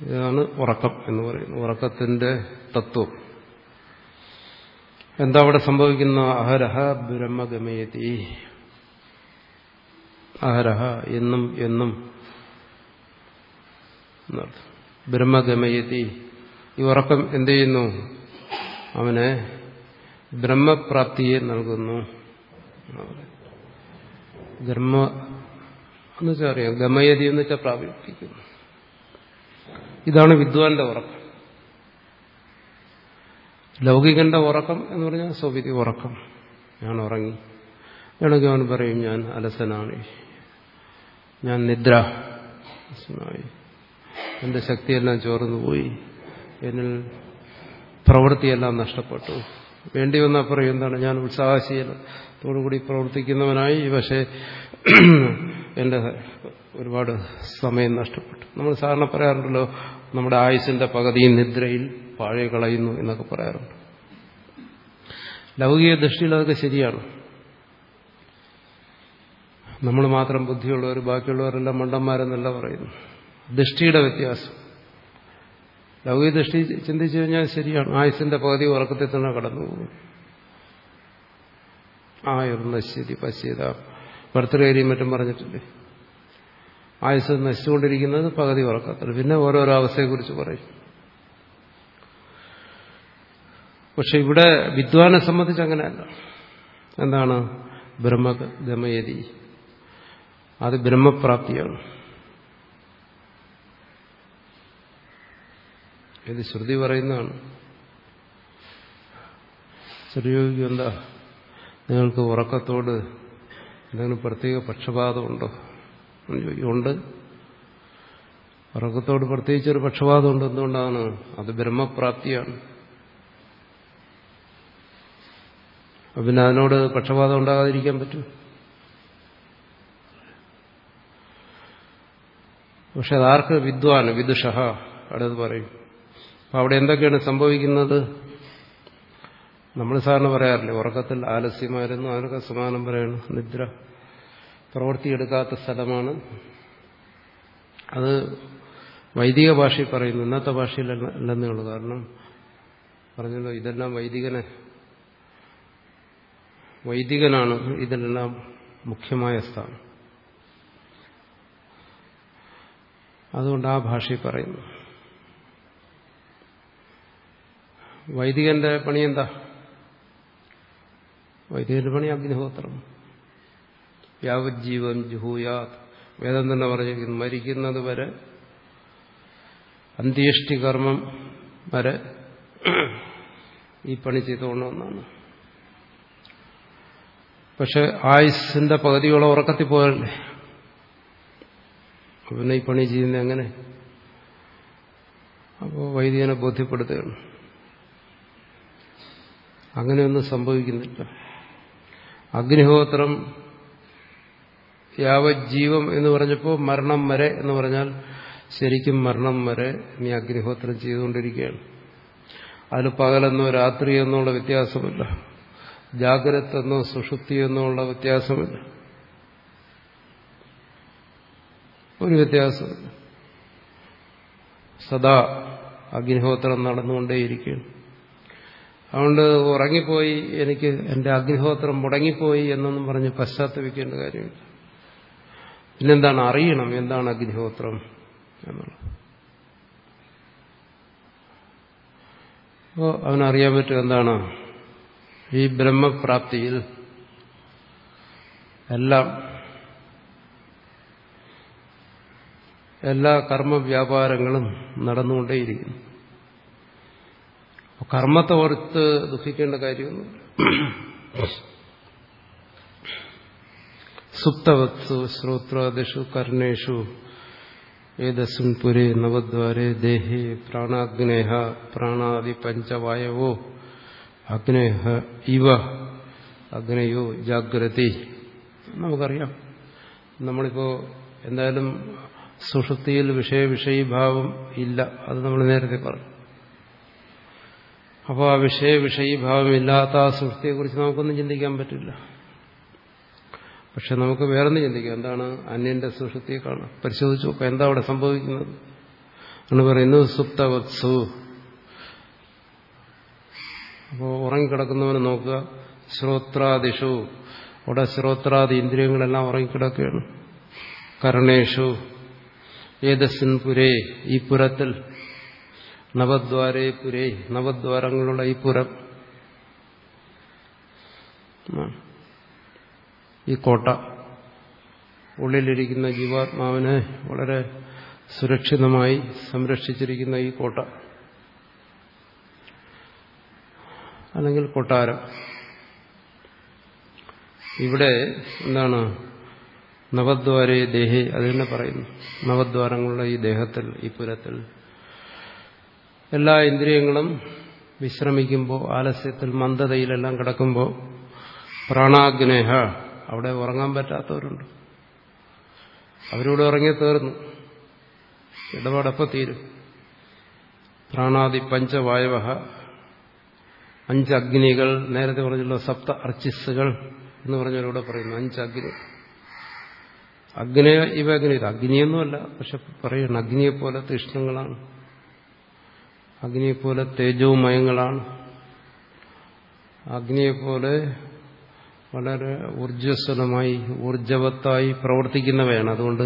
ഇതാണ് ഉറക്കം എന്ന് പറയുന്നത്. ഉറക്കത്തിന്റെ തത്വം. എന്താ അവിടെ സംഭവിക്കുന്ന? അഹരഹ ബ്രഹ്മഗമയതി. അഹരഹ എന്നും എന്നും ബ്രഹ്മഗമയതി. ഈ ഉറക്കം എന്ത് ചെയ്യുന്നു? അവനെ ബ്രഹ്മപ്രാപ്തിയെ നൽകുന്നു. ബ്രഹ്മ എന്ന് വെച്ചാൽ അറിയാം. ഗമയതി എന്ന് വെച്ചാൽ പ്രാപിപ്പിക്കുന്നു. ഇതാണ് വിദ്വാന്റെ ഉറക്കം. ലൗകികന്റെ ഉറക്കം എന്ന് പറഞ്ഞാൽ സ്വവിധി ഉറക്കം. ഞാൻ ഉറങ്ങി. വേണമെങ്കിൽ അവൻ പറയും ഞാൻ അലസനാണ്. ഞാൻ നിദ്ര എന്റെ ശക്തിയെല്ലാം ചോർന്നു പോയി. എന്നിൽ പ്രവൃത്തിയെല്ലാം നഷ്ടപ്പെട്ടു. വേണ്ടി വന്നാൽ പറയും എന്താണ്? ഞാൻ ഉത്സാഹശീലത്തോടുകൂടി പ്രവർത്തിക്കുന്നവനായി. പക്ഷേ എന്റെ ഒരുപാട് സമയം നഷ്ടപ്പെട്ടു. നമ്മൾ സാധാരണ പറയാറുണ്ടല്ലോ നമ്മുടെ ആയുസിന്റെ പകുതി നിദ്രയിൽ പാഴെ കളയുന്നു എന്നൊക്കെ പറയാറുണ്ട്. ലൗകിക ദൃഷ്ടിയിൽ അതൊക്കെ ശരിയാണ്. നമ്മൾ മാത്രം ബുദ്ധിയുള്ളവർ ബാക്കിയുള്ളവരെല്ലാം മണ്ടന്മാരെന്നല്ല പറയുന്നു ദൃഷ്ടിയുടെ വ്യത്യാസം. ലൗകിക ദൃഷ്ടി ചിന്തിച്ചു കഴിഞ്ഞാൽ ശരിയാണ്. ആയുസിന്റെ പകുതി ഉറക്കത്തിൽ തന്നെ കടന്നു പോകും ആയുർനശ്യതി പശ്യത. ഭർത്തൃകാരിയും മറ്റും പറഞ്ഞിട്ടില്ലേ? ആയുസ് നശിച്ചുകൊണ്ടിരിക്കുന്നത് പകുതി ഉറക്കത്തിൽ പിന്നെ ഓരോരോ അവസ്ഥയെക്കുറിച്ച് പറയും. പക്ഷെ ഇവിടെ വിദ്വാനെ സംബന്ധിച്ച് അങ്ങനെയല്ല. എന്താണ്? ബ്രഹ്മഗമയതി അത് ബ്രഹ്മപ്രാപ്തിയാണ്. ഇത് ശ്രുതി പറയുന്നതാണ്. ചെറിയോഗ്യം എന്താ നിങ്ങൾക്ക് ഉറക്കത്തോട് എന്തെങ്കിലും പ്രത്യേക പക്ഷപാതമുണ്ടോ? ഉണ്ട് ഉറക്കത്തോട് പ്രത്യേകിച്ച് ഒരു പക്ഷപാതമുണ്ട്. എന്തുകൊണ്ടാണ്? അത് ബ്രഹ്മപ്രാപ്തിയാണ്. പിന്നെ അതിനോട് പക്ഷപാതം ഉണ്ടാകാതിരിക്കാൻ പറ്റും പക്ഷെ അതാർക്ക് വിദ്വാന് വിദുഷ. അടുത്ത് പറയും. അപ്പൊ അവിടെ എന്തൊക്കെയാണ് സംഭവിക്കുന്നത്? നമ്മൾ സാറിന് പറയാറില്ലേ ഉറക്കത്തിൽ ആലസ്യമായിരുന്നു അതിനൊക്കെ സമാനം പറയണം നിദ്ര പ്രവൃത്തിയെടുക്കാത്ത സ്ഥലമാണ്. അത് വൈദിക ഭാഷയിൽ പറയുന്നു ഇന്നത്തെ ഭാഷയിലല്ലെന്നേ ഉള്ളൂ കാരണം പറഞ്ഞല്ലോ ഇതെല്ലാം വൈദികനെ വൈദികനാണ് ഇതെല്ലാം മുഖ്യമായ സ്ഥാനം. അതുകൊണ്ട് ആ ഭാഷയിൽ പറയുന്നു. വൈദികന്റെ പണി എന്താ വൈദികന്റെ പണി അഗ്നിഹോത്രം യാവജ്ജീവൻ ജുഹൂയാത്. വേദം തന്നെ പറഞ്ഞിരിക്കുന്നു മരിക്കുന്നത് വരെ അന്ത്യേഷ്ടി കർമ്മം വരെ ഈ പണി ചെയ്തുകൊണ്ടെന്നാണ് പക്ഷെ ആയുസിന്റെ പകുതിയോളം ഉറക്കത്തിൽ പോയല്ലേ? പിന്നെ ഈ പണി ചെയ്യുന്ന എങ്ങനെ? അപ്പോൾ വൈദികനെ ബോധ്യപ്പെടുത്തുകയാണ്. അങ്ങനെയൊന്നും സംഭവിക്കുന്നില്ല. അഗ്നിഹോത്രം യാവജ്ജീവം എന്ന് പറഞ്ഞപ്പോൾ മരണം വരെ എന്ന് പറഞ്ഞാൽ ശരിക്കും മരണം വരെ നീ അഗ്നിഹോത്രം ചെയ്തുകൊണ്ടിരിക്കുകയാണ്. അതിൽ പകലെന്നോ രാത്രി എന്നുള്ള വ്യത്യാസമില്ല. ജാഗ്രത എന്നോ സുഷുപ്തി എന്നോ ഉള്ള വ്യത്യാസമില്ല. ഒരു വ്യത്യാസമില്ല. സദാ അഗ്നിഹോത്രം നടന്നുകൊണ്ടേയിരിക്കുകയാണ്. അതുകൊണ്ട് ഉറങ്ങിപ്പോയി എനിക്ക് എന്റെ അഗ്നിഹോത്രം മുടങ്ങിപ്പോയി എന്നൊന്നും പറഞ്ഞ് പശ്ചാത്തപിക്കേണ്ട കാര്യമില്ല. പിന്നെന്താണ് അറിയണം എന്താണ് അഗ്നിഹോത്രം എന്നുള്ളത്. അപ്പോൾ അവനറിയാൻ പറ്റും എന്താണ്. ഈ ബ്രഹ്മപ്രാപ്തിയിൽ എല്ലാം എല്ലാ കർമ്മവ്യാപാരങ്ങളും നടന്നുകൊണ്ടേയിരിക്കുന്നു. കർമ്മത്തെ ഓർത്ത് ദുഃഖിക്കേണ്ട കാര്യമൊന്നും സുപ്തവത്സു ശ്രോത്രാദിഷു കർണേഷു ഏതസ്മിൻ പുരേ നവദ്വാരേ ദേഹേ പ്രാണാഗ്നേഹ പ്രാണാദി പഞ്ചവായവോ അഗ്നേഹ ഇവ അഗ്നയോ ജാഗ്രതി. നമുക്കറിയാം. നമ്മളിപ്പോ എന്തായാലും സുഷുപ്തിയിൽ വിഷയവിഷയീഭാവം ഇല്ല. അത് നമ്മൾ നേരത്തെ പറഞ്ഞു. അപ്പോൾ ആ വിഷയ വിഷയീഭാവം ഇല്ലാത്ത ആ സൃഷ്ടിയെക്കുറിച്ച് നമുക്കൊന്നും ചിന്തിക്കാൻ പറ്റില്ല. പക്ഷെ നമുക്ക് വേറൊന്നും ചിന്തിക്കാം. എന്താണ് അന്യന്റെ സുഷുപ്തിയെ കാണാം പരിശോധിച്ചു നോക്കാം. എന്താ അവിടെ സംഭവിക്കുന്നത്? എന്ന് പറയുന്നു സുപ്തവത്സു. അപ്പോൾ ഉറങ്ങിക്കിടക്കുന്നവന് നോക്കുക. ശ്രോത്രാദിഷു. അവിടെ ശ്രോത്രാദി ഇന്ദ്രിയങ്ങളെല്ലാം ഉറങ്ങിക്കിടക്കുകയാണ്. കരണേഷു. ഏതസ്മിൻ പുരേ ഈ പുരത്തിൽ നവദ്വാരേ പുരേ നവദ്വാരങ്ങളുള്ള ഈ പുരം. ഈ കോട്ട. ഉള്ളിലിരിക്കുന്ന ജീവാത്മാവിനെ വളരെ സുരക്ഷിതമായി സംരക്ഷിച്ചിരിക്കുന്ന ഈ കോട്ട. അല്ലെങ്കിൽ കൊട്ടാരം. ഇവിടെ എന്താണ്? നവദ്വാരേ ദേഹേ അത് തന്നെ പറയുന്നു. നവദ്വാരങ്ങളുടെ ഈ ദേഹത്തിൽ ഈ പുരത്തിൽ. എല്ലാ ഇന്ദ്രിയങ്ങളും വിശ്രമിക്കുമ്പോൾ ആലസ്യത്തിൽ മന്ദതയിലെല്ലാം കിടക്കുമ്പോൾ പ്രാണാഗ്നേഹ അവിടെ ഉറങ്ങാൻ പറ്റാത്തവരുണ്ട്. അവരോട് ഉറങ്ങി തീർന്നു. ഇടപാടപ്പം തീരും. പ്രാണാദി പഞ്ചവായവ അഞ്ച് അഗ്നികൾ നേരത്തെ പറഞ്ഞല്ലോ സപ്ത അർച്ചിസുകൾ എന്ന് പറഞ്ഞവരോട് പറയുന്നു. അഞ്ച് അഗ്നി അഗ്നി ഇവ അഗ്നി. അഗ്നിയൊന്നുമല്ല പക്ഷെ പറയണം അഗ്നിയെപ്പോലെ തീഷ്ണങ്ങളാണ്. അഗ്നിയെപ്പോലെ തേജോമയങ്ങളാണ് അഗ്നിയെപ്പോലെ വളരെ ഊർജസ്വലമായി ഊർജവത്തായി പ്രവർത്തിക്കുന്നവയാണ്. അതുകൊണ്ട്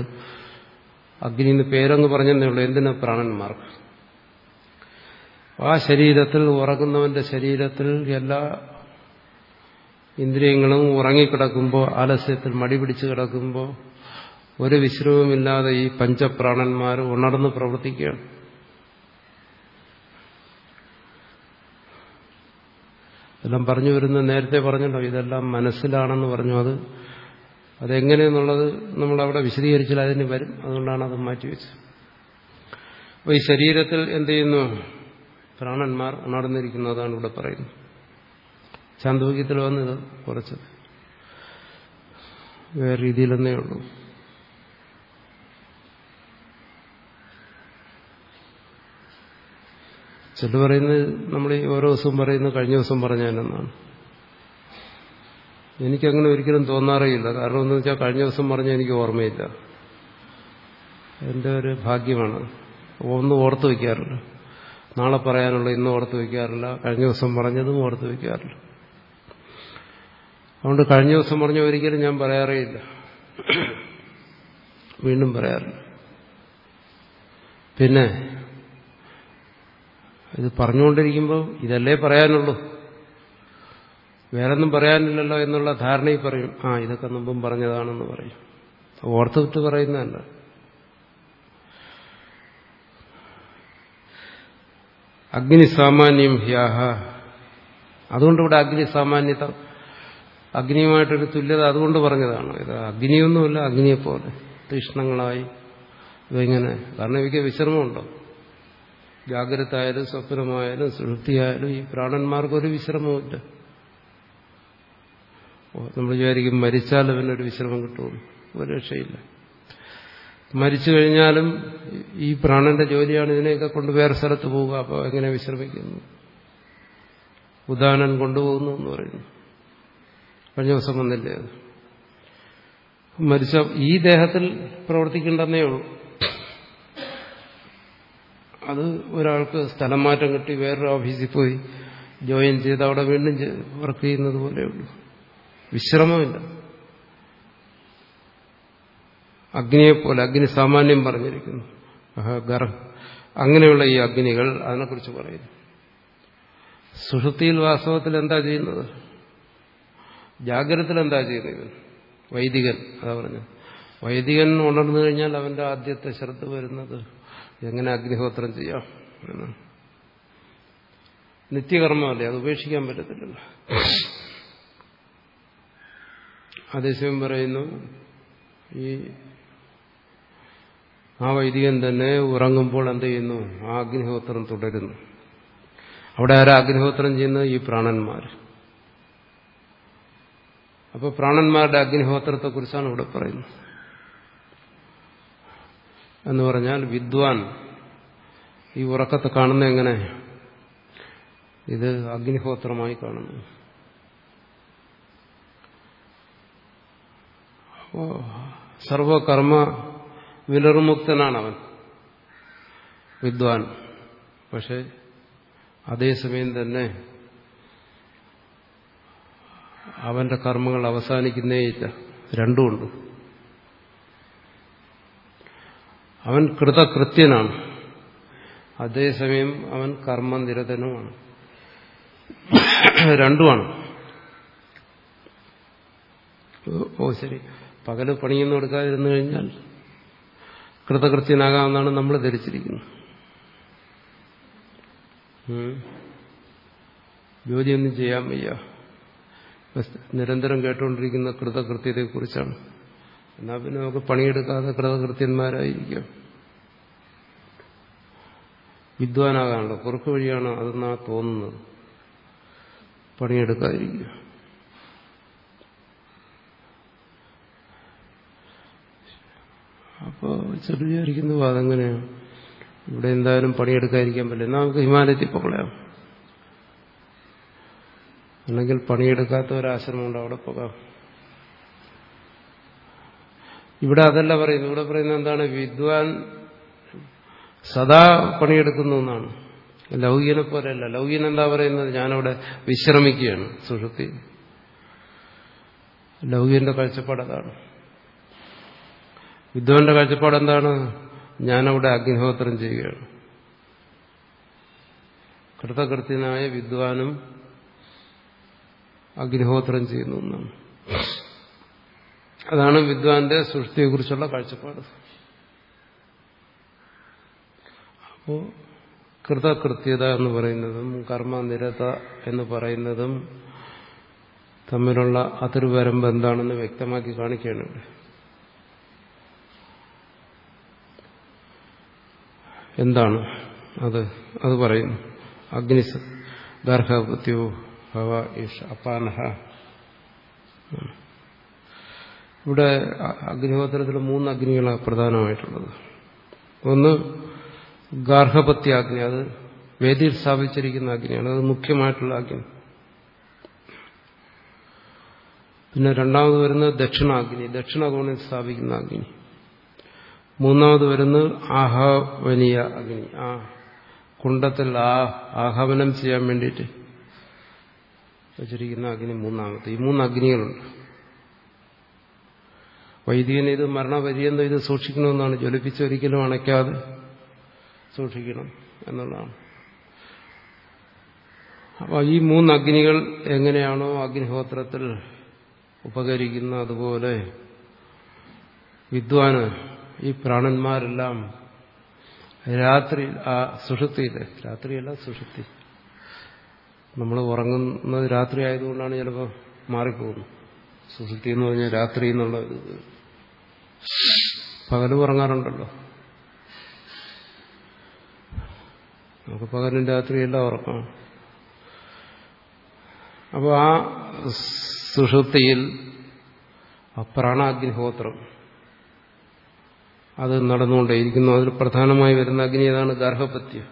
അഗ്നി എന്ന് പേരങ്ങ് പറഞ്ഞതേ ഉള്ളൂ. എന്തിനാ പ്രാണന്മാർക്ക്? ആ ശരീരത്തിൽ ഉറങ്ങുന്നവന്റെ ശരീരത്തിൽ എല്ലാ ഇന്ദ്രിയങ്ങളും ഉറങ്ങിക്കിടക്കുമ്പോൾ ആലസ്യത്തിൽ മടി പിടിച്ച് കിടക്കുമ്പോൾ ഒരു വിശ്രമമില്ലാതെ ഈ പഞ്ചപ്രാണന്മാർ ഉണർന്ന് പ്രവർത്തിക്കുകയാണ്. എല്ലാം പറഞ്ഞു വരുന്ന നേരത്തെ പറഞ്ഞല്ലോ ഇതെല്ലാം മനസ്സിലാണെന്ന് പറഞ്ഞു. അത് അതെങ്ങനെയെന്നുള്ളത് നമ്മളവിടെ വിശദീകരിച്ചാൽ അതിന് വരും. അതുകൊണ്ടാണ് അത് മാറ്റിവെച്ചത് അപ്പോൾ ഈ ശരീരത്തിൽ എന്ത് ചെയ്യുന്നു? പ്രാണന്മാർ ഉണർന്നിരിക്കുന്നതാണ് ഇവിടെ പറയുന്നത്. ചാന്തോക്യത്തിൽ വന്നത് കുറച്ചത്. വേറെ രീതിയിലെന്നേ ഉള്ളൂ. ചില പറയുന്നത് നമ്മൾ ഈ ഓരോ ദിവസവും പറയുന്നത് കഴിഞ്ഞ ദിവസം പറഞ്ഞാലെന്നാണ് എനിക്കങ്ങനെ ഒരിക്കലും തോന്നാറേയില്ല. കാരണം എന്ന് വെച്ചാൽ കഴിഞ്ഞ ദിവസം പറഞ്ഞ എനിക്ക് ഓർമ്മയില്ല. എന്റെ ഒരു ഭാഗ്യമാണ്. ഒന്നും ഓർത്ത് വയ്ക്കാറില്ല നാളെ പറയാനുള്ള ഇന്നും ഓർത്ത് വയ്ക്കാറില്ല കഴിഞ്ഞ ദിവസം പറഞ്ഞതും ഓർത്ത് വയ്ക്കാറില്ല അതുകൊണ്ട് കഴിഞ്ഞ ദിവസം പറഞ്ഞ ഒരിക്കലും ഞാൻ പറയാറേയില്ല. വീണ്ടും പറയാറില്ല. പിന്നെ ഇത് പറഞ്ഞുകൊണ്ടിരിക്കുമ്പോൾ ഇതല്ലേ പറയാനുള്ളൂ? വേറൊന്നും പറയാനില്ലല്ലോ എന്നുള്ള ധാരണയിൽ പറയും ആ ഇതൊക്കെ മുമ്പും പറഞ്ഞതാണെന്ന് പറയും. ഓർത്തുവിട്ട് പറയുന്നതല്ല. അഗ്നി സാമാന്യം ഹ്യാഹ. അതുകൊണ്ട് ഇവിടെ അഗ്നി സാമാന്യത അഗ്നിയുമായിട്ടൊരു തുല്യത അതുകൊണ്ട് പറഞ്ഞതാണ്. ഇത് അഗ്നിയൊന്നുമില്ല അഗ്നിയെപ്പോലെ തീഷ്ണങ്ങളായി. ഇതെങ്ങനെ കാരണം ഇവയ്ക്ക് വിശ്രമമുണ്ടോ? ജാഗ്രത ആയാലും സ്വപ്നമായാലും സുഹൃത്തിയായാലും ഈ പ്രാണന്മാർക്കൊരു വിശ്രമമില്ല നമ്മൾ വിചാരിക്കും മരിച്ചാൽ അവനൊരു വിശ്രമം കിട്ടുള്ളൂ ഒരു രക്ഷയില്ല. മരിച്ചു കഴിഞ്ഞാലും ഈ പ്രാണന്റെ ജോലിയാണ് ഇതിനെയൊക്കെ കൊണ്ട് വേറെ സ്ഥലത്ത് പോവുക. അപ്പോൾ എങ്ങനെ വിശ്രമിക്കുന്നു? ഉദാനം കൊണ്ടുപോകുന്നു എന്ന് പറയുന്നു. കഴിഞ്ഞ ദിവസം വന്നില്ലേ? മരിച്ച ഈ ദേഹത്തിൽ പ്രവർത്തിക്കേണ്ടെന്നേ ഉള്ളൂ. അത് ഒരാൾക്ക് സ്ഥലം മാറ്റം കിട്ടി വേറൊരു ഓഫീസിൽ പോയി ജോയിൻ ചെയ്ത് അവിടെ വീണ്ടും വർക്ക് ചെയ്യുന്നത് പോലെയുള്ളൂ വിശ്രമമില്ല. അഗ്നിയെപ്പോലെ അഗ്നി സാമാന്യം പറഞ്ഞിരിക്കുന്നു. അങ്ങനെയുള്ള ഈ അഗ്നികൾ അതിനെക്കുറിച്ച് പറയുന്നു. സുഹൃത്തിയിൽ വാസ്തവത്തിൽ എന്താ ചെയ്യുന്നത്? ജാഗ്രതത്തിൽ എന്താ ചെയ്യുന്നത് വൈദികൻ അതാ പറഞ്ഞു വൈദികൻ ഉണർന്നു കഴിഞ്ഞാൽ അവന്റെ ആദ്യത്തെ ശ്രദ്ധ വരുന്നത് എങ്ങനെ അഗ്നിഹോത്രം ചെയ്യാം എന്ന്. നിത്യകർമ്മമല്ലേ അത് ഉപേക്ഷിക്കാൻ പറ്റത്തില്ലല്ലോ. അതേസമയം പറയുന്നു ഈ ആ വൈദികൻ തന്നെ ഉറങ്ങുമ്പോൾ എന്ത് ചെയ്യുന്നു? ആ അഗ്നിഹോത്രം തുടരുന്നു. അവിടെ ആരാ അഗ്നിഹോത്രം ചെയ്യുന്നത് ഈ പ്രാണന്മാർ അപ്പോൾ പ്രാണന്മാരുടെ അഗ്നിഹോത്രത്തെക്കുറിച്ചാണ് ഇവിടെ പറയുന്നത്. എന്ന് പറഞ്ഞാൽ വിദ്വാൻ. ഈ ഉറക്കത്തെ കാണുന്ന എങ്ങനെ? ഇത് അഗ്നിഹോത്രമായി കാണുന്നു. സർവകർമ്മ വിലർമുക്തനാണ് അവൻ. വിദ്വാൻ. പക്ഷെ അതേസമയം തന്നെ അവന്റെ കർമ്മങ്ങൾ അവസാനിക്കുന്നേയില്ല രണ്ടുമുണ്ട് അവൻ കൃതകൃത്യനാണ്. അതേസമയം അവൻ കർമ്മനിരതനുമാണ്. രണ്ടുമാണ്. ഓ ശരി. പകൽ പണിയൊന്നും എടുക്കാതിരുന്നു കഴിഞ്ഞാൽ കൃതകൃത്യനാകാമെന്നാണ് നമ്മൾ ധരിച്ചിരിക്കുന്നത്. ജോലിയൊന്നും ചെയ്യാൻ വയ്യ. നിരന്തരം കേട്ടുകൊണ്ടിരിക്കുന്ന കൃതകൃത്യതയെക്കുറിച്ചാണ്. എന്നാൽ പിന്നെ നമുക്ക് പണിയെടുക്കാതെ കൃതകൃത്യന്മാരായിരിക്കാം. വിദ്വാനാകാനുള്ള കുറുക്ക് വഴിയാണ് അതെന്നാ തോന്നുന്നത്? പണിയെടുക്കാതിരിക്കുക. അപ്പോൾ ചെറുതായിരിക്കുന്ന വാദം അതെങ്ങനെയാണ് ഇവിടെ എന്തായാലും പണിയെടുക്കാതിരിക്കാൻ പറ്റില്ല. എന്നാൽ നമുക്ക് ഹിമാലയത്തിൽ പോകാം അല്ലെങ്കിൽ പണിയെടുക്കാത്ത ഒരാശ്രമം ഉണ്ട് അവിടെ പോകാം. ഇവിടെ അതല്ല പറയുന്നത്. ഇവിടെ പറയുന്നത് എന്താണ്? വിദ്വാൻ സദാ പണിയെടുക്കുന്നു എന്നാണ്. ലൗകികനെ പോലെയല്ല. ലൗകികൻ എന്താ പറയുന്നത്? ഞാനവിടെ വിശ്രമിക്കുകയാണ്. സുഷുപ്തി ലൗകികന്റെ കാഴ്ചപ്പാട് അതാണ്. വിദ്വാന്റെ കാഴ്ചപ്പാട് എന്താണ്? ഞാനവിടെ അഗ്നിഹോത്രം ചെയ്യുകയാണ്. കൃതകൃത്യനായ വിദ്വാനും അഗ്നിഹോത്രം ചെയ്യുന്നു എന്നാണ്. അതാണ് വിദ്വാന്റെ സൃഷ്ടിയെക്കുറിച്ചുള്ള കാഴ്ചപ്പാട്. അപ്പോ കൃതകൃത്യത എന്ന് പറയുന്നതും കർമ്മനിരത എന്ന് പറയുന്നതും തമ്മിലുള്ള അതിർവരമ്പ് എന്താണെന്ന് വ്യക്തമാക്കി കാണിക്കുകയാണ്. ഇവിടെ എന്താണ് അത്? അത് പറയുന്നു. അഗ്നി ഗർഭപത്യോ ഹവ ഇഷ് അപാനഹ. ഇവിടെ അഗ്നിഹോത്രത്തിൽ മൂന്ന് അഗ്നികളാണ് പ്രധാനമായിട്ടുള്ളത്. ഒന്ന് ഗാർഹപത്യ അഗ്നി അത് വേദിയിൽ സ്ഥാപിച്ചിരിക്കുന്ന അഗ്നിയാണ് അത് മുഖ്യമായിട്ടുള്ള അഗ്നി. പിന്നെ രണ്ടാമത് വരുന്നത് ദക്ഷിണാഗ്നി ദക്ഷിണകോണിൽ സ്ഥാപിക്കുന്ന അഗ്നി. മൂന്നാമത് വരുന്നത് ആഹവനീയ അഗ്നി. ആ കുണ്ടത്തിൽ ആ ആഹവനം ചെയ്യാൻ വേണ്ടിയിട്ട് വച്ചിരിക്കുന്ന അഗ്നി മൂന്നാമത്തെ. ഈ മൂന്ന് അഗ്നികളുണ്ട്. വൈദികൻ ഇത് മരണപര്യന്തം ഇത് സൂക്ഷിക്കണമെന്നാണ്. ജ്വലിപ്പിച്ചൊരിക്കലും അണയ്ക്കാതെ സൂക്ഷിക്കണം എന്നുള്ളതാണ്. അപ്പോൾ ഈ മൂന്ന് അഗ്നികൾ എങ്ങനെയാണോ അഗ്നിഹോത്രത്തിൽ ഉപകരിക്കുന്ന അതുപോലെ വിദ്വാന് ഈ പ്രാണന്മാരെല്ലാം രാത്രി ആ സുഷുപ്തിയിൽ രാത്രിയല്ല സുഷുതി നമ്മൾ ഉറങ്ങുന്നത് രാത്രി ആയതുകൊണ്ടാണ് ചിലപ്പോൾ മാറിപ്പോകുന്നത്. സുഷുപ്തി എന്ന് പറഞ്ഞാൽ രാത്രി എന്നുള്ള പകലും ഉറങ്ങാറുണ്ടല്ലോ. നമുക്ക് പകലും രാത്രിയെല്ലാം ഉറക്കണം അപ്പോൾ ആ സുഷുപ്തിയിൽ ആ പ്രാണാഗ്നിഹോത്രം അത് നടന്നുകൊണ്ടേയിരിക്കുന്നു. അതിൽ പ്രധാനമായി വരുന്ന അഗ്നി ഏതാണ്? ഗർഭപത്യ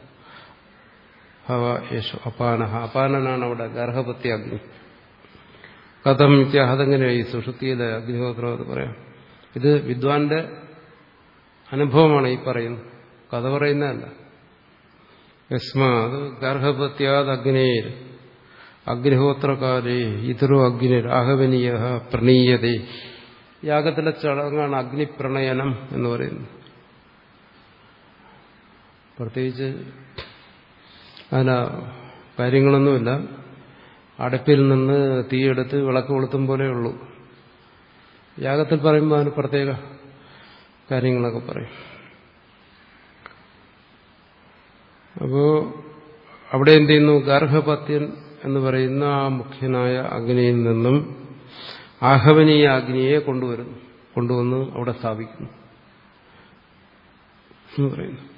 ഹവ യേശു അപാനഹ. അപാനനാണ് അവിടെ ഗർഭപത്യ അഗ്നി കഥം അതെങ്ങനെയായി സുഷുതിയിലെ അഗ്നിഹോത്രം എന്ന് പറയാം? ഇത് വിദ്വാന്റെ അനുഭവമാണ് ഈ പറയുന്നത്. കഥ പറയുന്നതല്ല. യസ്മാത് ഗർഭപത്യാത് അഗ്നേർ. അഗ്നിഹോത്രകാലേ ഇതരോ അഗ്നിർ ആഹവനീയ പ്രണീയതേ. യാഗത്തിലെ ചടങ്ങാണ് അഗ്നിപ്രണയനം എന്ന് പറയുന്നത്. പ്രത്യേകിച്ച് അതിന് കാര്യങ്ങളൊന്നുമില്ല. അടുപ്പിൽ നിന്ന് തീയെടുത്ത് വിളക്ക് കൊളുത്തും പോലെ ഉള്ളൂ. യാഗത്തിൽ പറയുമ്പോൾ അതിന് പ്രത്യേക കാര്യങ്ങളൊക്കെ പറയും. അപ്പോ അവിടെ എന്ത് ചെയ്യുന്നു? ഗർഭപത്യൻ എന്ന് പറയുന്ന ആ മുഖ്യനായ അഗ്നിയിൽ നിന്നും ആഹവനീയ അഗ്നിയെ കൊണ്ടുവരുന്നു കൊണ്ടുവന്ന് അവിടെ സ്ഥാപിക്കുന്നു പറയുന്നു.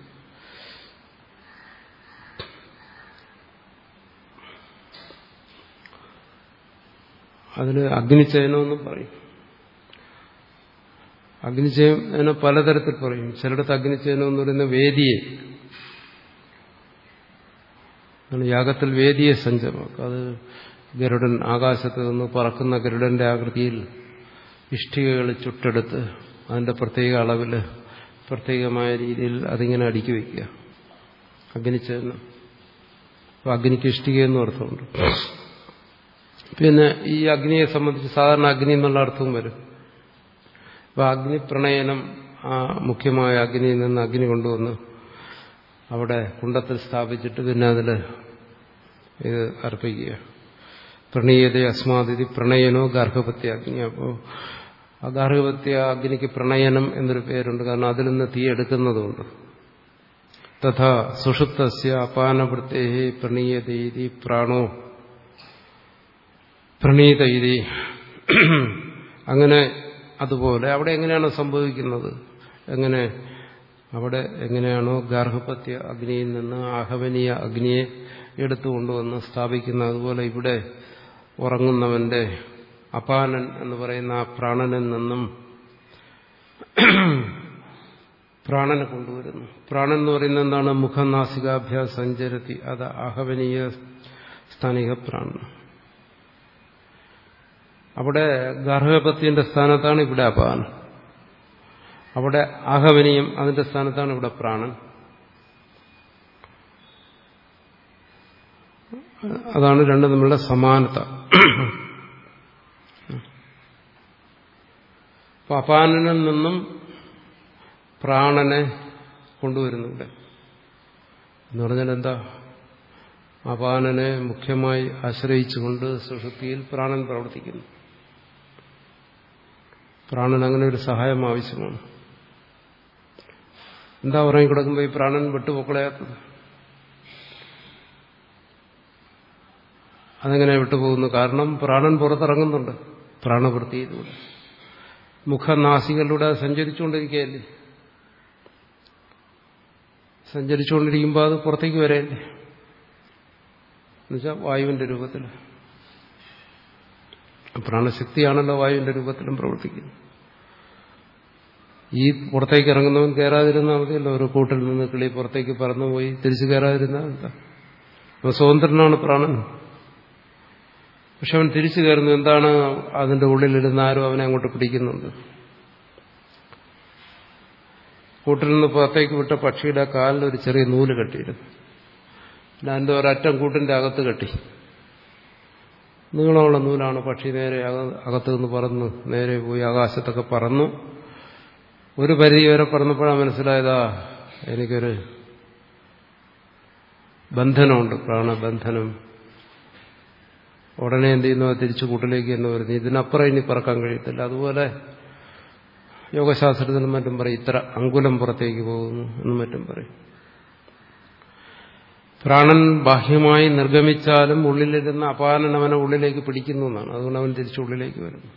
അതിന് അഗ്നിചയനമെന്നും പറയും. അഗ്നിചയനം പലതരത്തിൽ പറയും. ചിലയിടത്ത് അഗ്നിചയനം എന്ന് പറയുന്ന വേദിയെ. യാഗത്തിൽ വേദിയെ സഞ്ചമാക്കും അത് ഗരുഡൻ ആകാശത്ത് നിന്ന് പറക്കുന്ന ഗരുഡന്റെ ആകൃതിയിൽ ഇഷ്ടികകൾ ചുട്ടെടുത്ത് അതിന്റെ പ്രത്യേക അളവിൽ പ്രത്യേകമായ രീതിയിൽ അതിങ്ങനെ അടുക്കി വയ്ക്കുക. അപ്പൊ അഗ്നിക്ക് ഇഷ്ടിക എന്നും അർത്ഥമുണ്ട്. പിന്നെ ഈ അഗ്നിയെ സംബന്ധിച്ച് സാധാരണ അഗ്നി എന്നുള്ള അർത്ഥവും വരും. അപ്പൊ അഗ്നി പ്രണയനം ആ മുഖ്യമായ അഗ്നിയിൽ നിന്ന് അഗ്നി കൊണ്ടുവന്ന് അവിടെ കുണ്ടത്തിൽ സ്ഥാപിച്ചിട്ട് പിന്നെ അതിൽ ഇത് അർപ്പിക്കുക. പ്രണീയത അസ്മാതിഥി പ്രണയനോ ഗാർഹപത്യ അഗ്നി. അപ്പോൾ ആ ഗാർഹപത്യ അഗ്നിക്ക് പ്രണയനം എന്നൊരു പേരുണ്ട്. കാരണം അതിൽ നിന്ന് തീ എടുക്കുന്നതുകൊണ്ട്. തഥാ സുഷുപ്തസ്യ അപാനവൃത്തേ പ്രണീയതീതി പ്രാണോ പ്രണീത ഇതി അങ്ങനെ അതുപോലെ അവിടെ എങ്ങനെയാണ് സംഭവിക്കുന്നത്? എങ്ങനെ? അവിടെ എങ്ങനെയാണോ ഗാർഹപത്യ അഗ്നിയിൽ നിന്ന് ആഹവനീയ അഗ്നിയെ എടുത്തുകൊണ്ടുവന്ന് സ്ഥാപിക്കുന്ന അതുപോലെ ഇവിടെ ഉറങ്ങുന്നവന്റെ അപാനൻ എന്ന് പറയുന്ന ആ പ്രാണനിൽ നിന്നും പ്രാണനെ കൊണ്ടുവരുന്നു. പ്രാണൻ എന്ന് പറയുന്നത് എന്താണ്? മുഖനാസികാഭ്യാസ സഞ്ചരത്തി അത് ആഹവനീയ സ്ഥാനിക പ്രാണൻ. അവിടെ ഗാർഹപത്യന്റെ സ്ഥാനത്താണ് ഇവിടെ അപാനം അവിടെ അഹവനീയം അതിന്റെ സ്ഥാനത്താണ് ഇവിടെ പ്രാണൻ. അതാണ് രണ്ടും തമ്മിലുള്ള സമാനത. അപ്പൊ അപാനനിൽ നിന്നും പ്രാണനെ കൊണ്ടുവരുന്നു ഇവിടെ. എന്ന് പറഞ്ഞാൽ എന്താ? അപാനനെ മുഖ്യമായി ആശ്രയിച്ചുകൊണ്ട് സുഷുപ്തിയിൽ പ്രാണൻ പ്രവർത്തിക്കുന്നു. പ്രാണൻ അങ്ങനെ ഒരു സഹായം ആവശ്യമാണ്. എന്താ ഉറങ്ങി കിടക്കുമ്പോൾ ഈ പ്രാണൻ വിട്ടുപോക്കളയാത്തത്? അതെങ്ങനെ വിട്ടുപോകുന്നു? കാരണം പ്രാണൻ പുറത്തിറങ്ങുന്നുണ്ട്. പ്രാണവൃത്തി പ്രാണവൃത്തിയിലൂടെ മുഖനാസികളിലൂടെ സഞ്ചരിച്ചുകൊണ്ടിരിക്കുകയല്ലേ? സഞ്ചരിച്ചുകൊണ്ടിരിക്കുമ്പോൾ അത് പുറത്തേക്ക് വരെയല്ലേ? എന്നുവെച്ചാൽ വായുവിന്റെ രൂപത്തിൽ പ്രാണശക്തിയാണല്ലോ വായുവിന്റെ രൂപത്തിലും പ്രവർത്തിക്കുന്നത്. ഈ പുറത്തേക്ക് ഇറങ്ങുന്നവൻ കയറാതിരുന്നാൽ മതിയല്ലോ ഒരു കൂട്ടിൽ നിന്ന് കിളി പുറത്തേക്ക് പറന്നുപോയി തിരിച്ചു കയറാതിരുന്നാൽ എന്താ അപ്പൊ സ്വതന്ത്രനാണ് പ്രാണൻ. പക്ഷെ അവൻ തിരിച്ചു കയറുന്നു. എന്താണ് അതിന്റെ ഉള്ളിലിരുന്ന ആരും അവനെ അങ്ങോട്ട് പിടിക്കുന്നുണ്ട്. കൂട്ടിൽ നിന്ന് പുറത്തേക്ക് വിട്ട പക്ഷിയുടെ കാലിൽ ഒരു ചെറിയ നൂൽ കെട്ടിയിരുന്നു. പിന്നെ അതിന്റെ ഒരറ്റം കൂട്ടിന്റെ അകത്ത് കെട്ടി. നീളമുള്ള നൂലാണ് പക്ഷി നേരെ അകത്തു നിന്ന് പറന്ന് നേരെ പോയി ആകാശത്തൊക്കെ പറന്നു. ഒരു പരിധി വരെ പറന്നപ്പോഴാണ് മനസ്സിലായതാ എനിക്കൊരു ബന്ധനമുണ്ട് പ്രാണബന്ധനം. ഉടനെ എന്ത് ചെയ്യുന്നു? തിരിച്ചു കൂട്ടിലേക്ക് എന്ന് പറഞ്ഞു. ഇതിനപ്പുറം ഇനി പറക്കാൻ കഴിയത്തില്ല. അതുപോലെ യോഗശാസ്ത്രത്തിനും മറ്റും പറയും ഇത്ര അങ്കുലം പുറത്തേക്ക് പോകുന്നു എന്നും മറ്റും പറയും. പ്രാണൻ ബാഹ്യമായി നിർഗമിച്ചാലും ഉള്ളിലിരുന്ന അപാനൻ അവനെ ഉള്ളിലേക്ക് പിടിക്കുന്നു എന്നാണ്. അതുകൊണ്ട് അവൻ തിരിച്ചു ഉള്ളിലേക്ക് വരുന്നു.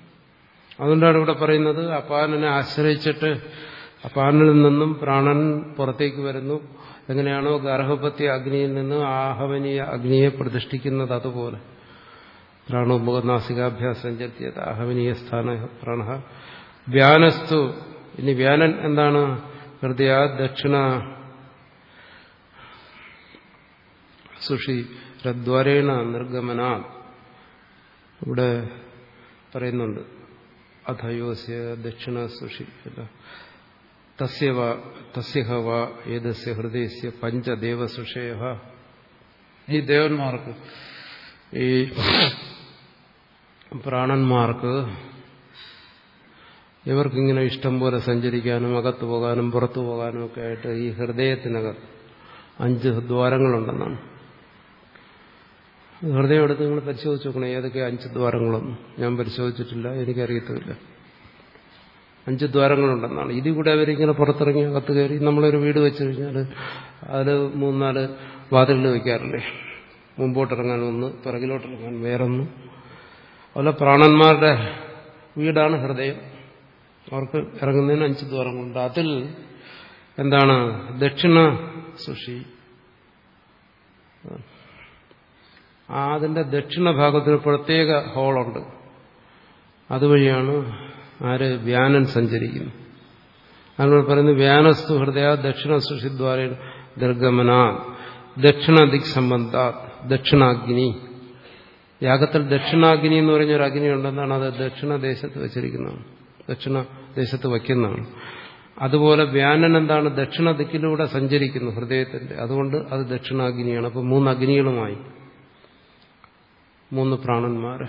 അതുകൊണ്ടാണ് ഇവിടെ പറയുന്നത് അപാനനെ ആശ്രയിച്ചിട്ട് അപാനിൽ നിന്നും പ്രാണൻ പുറത്തേക്ക് വരുന്നു. എങ്ങനെയാണോ ഗർഭപത്തി അഗ്നിയിൽ നിന്ന് ആഹവനീയ അഗ്നിയെ പ്രതിഷ്ഠിക്കുന്നത് അതുപോലെ. പ്രാണോപനാസികാഭ്യാസം ചെത്തിയത് ആഹവനീയ സ്ഥാന പ്രാണ വ്യാനസ്തു ഇനി വ്യാനൻ എന്താണ്? ഹൃദയ ദക്ഷിണ സുഷി രദ്വാരേണ നിർഗമന ഇവിടെ പറയുന്നുണ്ട് അധയോസ്യ ദക്ഷിണ സുഷി തസ്യ തസ്യ വ ഏതസ്യ ഹൃദയസ്യ പഞ്ചദേവസുഷയ ഈ ദേവന്മാർക്ക് ഈ പ്രാണന്മാർക്ക് ഇവർക്കിങ്ങനെ ഇഷ്ടം പോലെ സഞ്ചരിക്കാനും അകത്തു പോകാനും പുറത്തു പോകാനും ഒക്കെ ആയിട്ട് ഈ ഹൃദയത്തിനകത്ത് അഞ്ച് ദ്വാരങ്ങളുണ്ടെന്നാണ്. ഹൃദയം എടുത്ത് നിങ്ങൾ പരിശോധിച്ച് നോക്കണം ഏതൊക്കെ അഞ്ച് ദ്വാരങ്ങളൊന്നും ഞാൻ പരിശോധിച്ചിട്ടില്ല എനിക്കറിയത്തില്ല അഞ്ച് ദ്വാരങ്ങളുണ്ടെന്നാണ്. ഇതിൽ കൂടെ അവരിങ്ങനെ പുറത്തിറങ്ങി അകത്ത് കയറി നമ്മളൊരു വീട് വെച്ച് കഴിഞ്ഞാൽ അതിൽ മൂന്നാൽ വാതിലുകൾ വയ്ക്കാറില്ലേ മുമ്പോട്ടിറങ്ങാൻ ഒന്ന് പിറകിലോട്ടിറങ്ങാൻ വേറൊന്ന്. അതുപോലെ പ്രാണന്മാരുടെ വീടാണ് ഹൃദയം. അവർക്ക് ഇറങ്ങുന്നതിന് അഞ്ച് ദ്വാരങ്ങളുണ്ട്. അതിൽ എന്താണ്? ദക്ഷിണ സുഷി. ആ അതിന്റെ ദക്ഷിണ ഭാഗത്തിന് പ്രത്യേക ഹോളുണ്ട്. അതുവഴിയാണ് ആര് വ്യാനൻ സഞ്ചരിക്കുന്നത് അതുകൊണ്ട് പറയുന്നത് വ്യാനസ്തു ഹൃദയ ദക്ഷിണ സുഷിദ്വാര ദർഗമന ദക്ഷിണ ദിക് സംബന്ധ ദക്ഷിണാഗ്നി. യാഗത്തിൽ ദക്ഷിണാഗ്നി എന്ന് പറഞ്ഞൊരു അഗ്നി ഉണ്ടെന്നാണ് അത് ദക്ഷിണദേശത്ത് ദേശത്ത് ദക്ഷിണദേശത്ത് ദക്ഷിണ ദേശത്ത് വയ്ക്കുന്നതാണ്. അതുപോലെ വ്യാനൻ എന്താണ് ദക്ഷിണ ദിക്കിലൂടെ സഞ്ചരിക്കുന്നു ഹൃദയത്തിന്റെ. അതുകൊണ്ട് അത് ദക്ഷിണാഗ്നിയാണ്. അപ്പൊ മൂന്ന് അഗ്നികളുമായി മൂന്ന് പ്രാണന്മാര്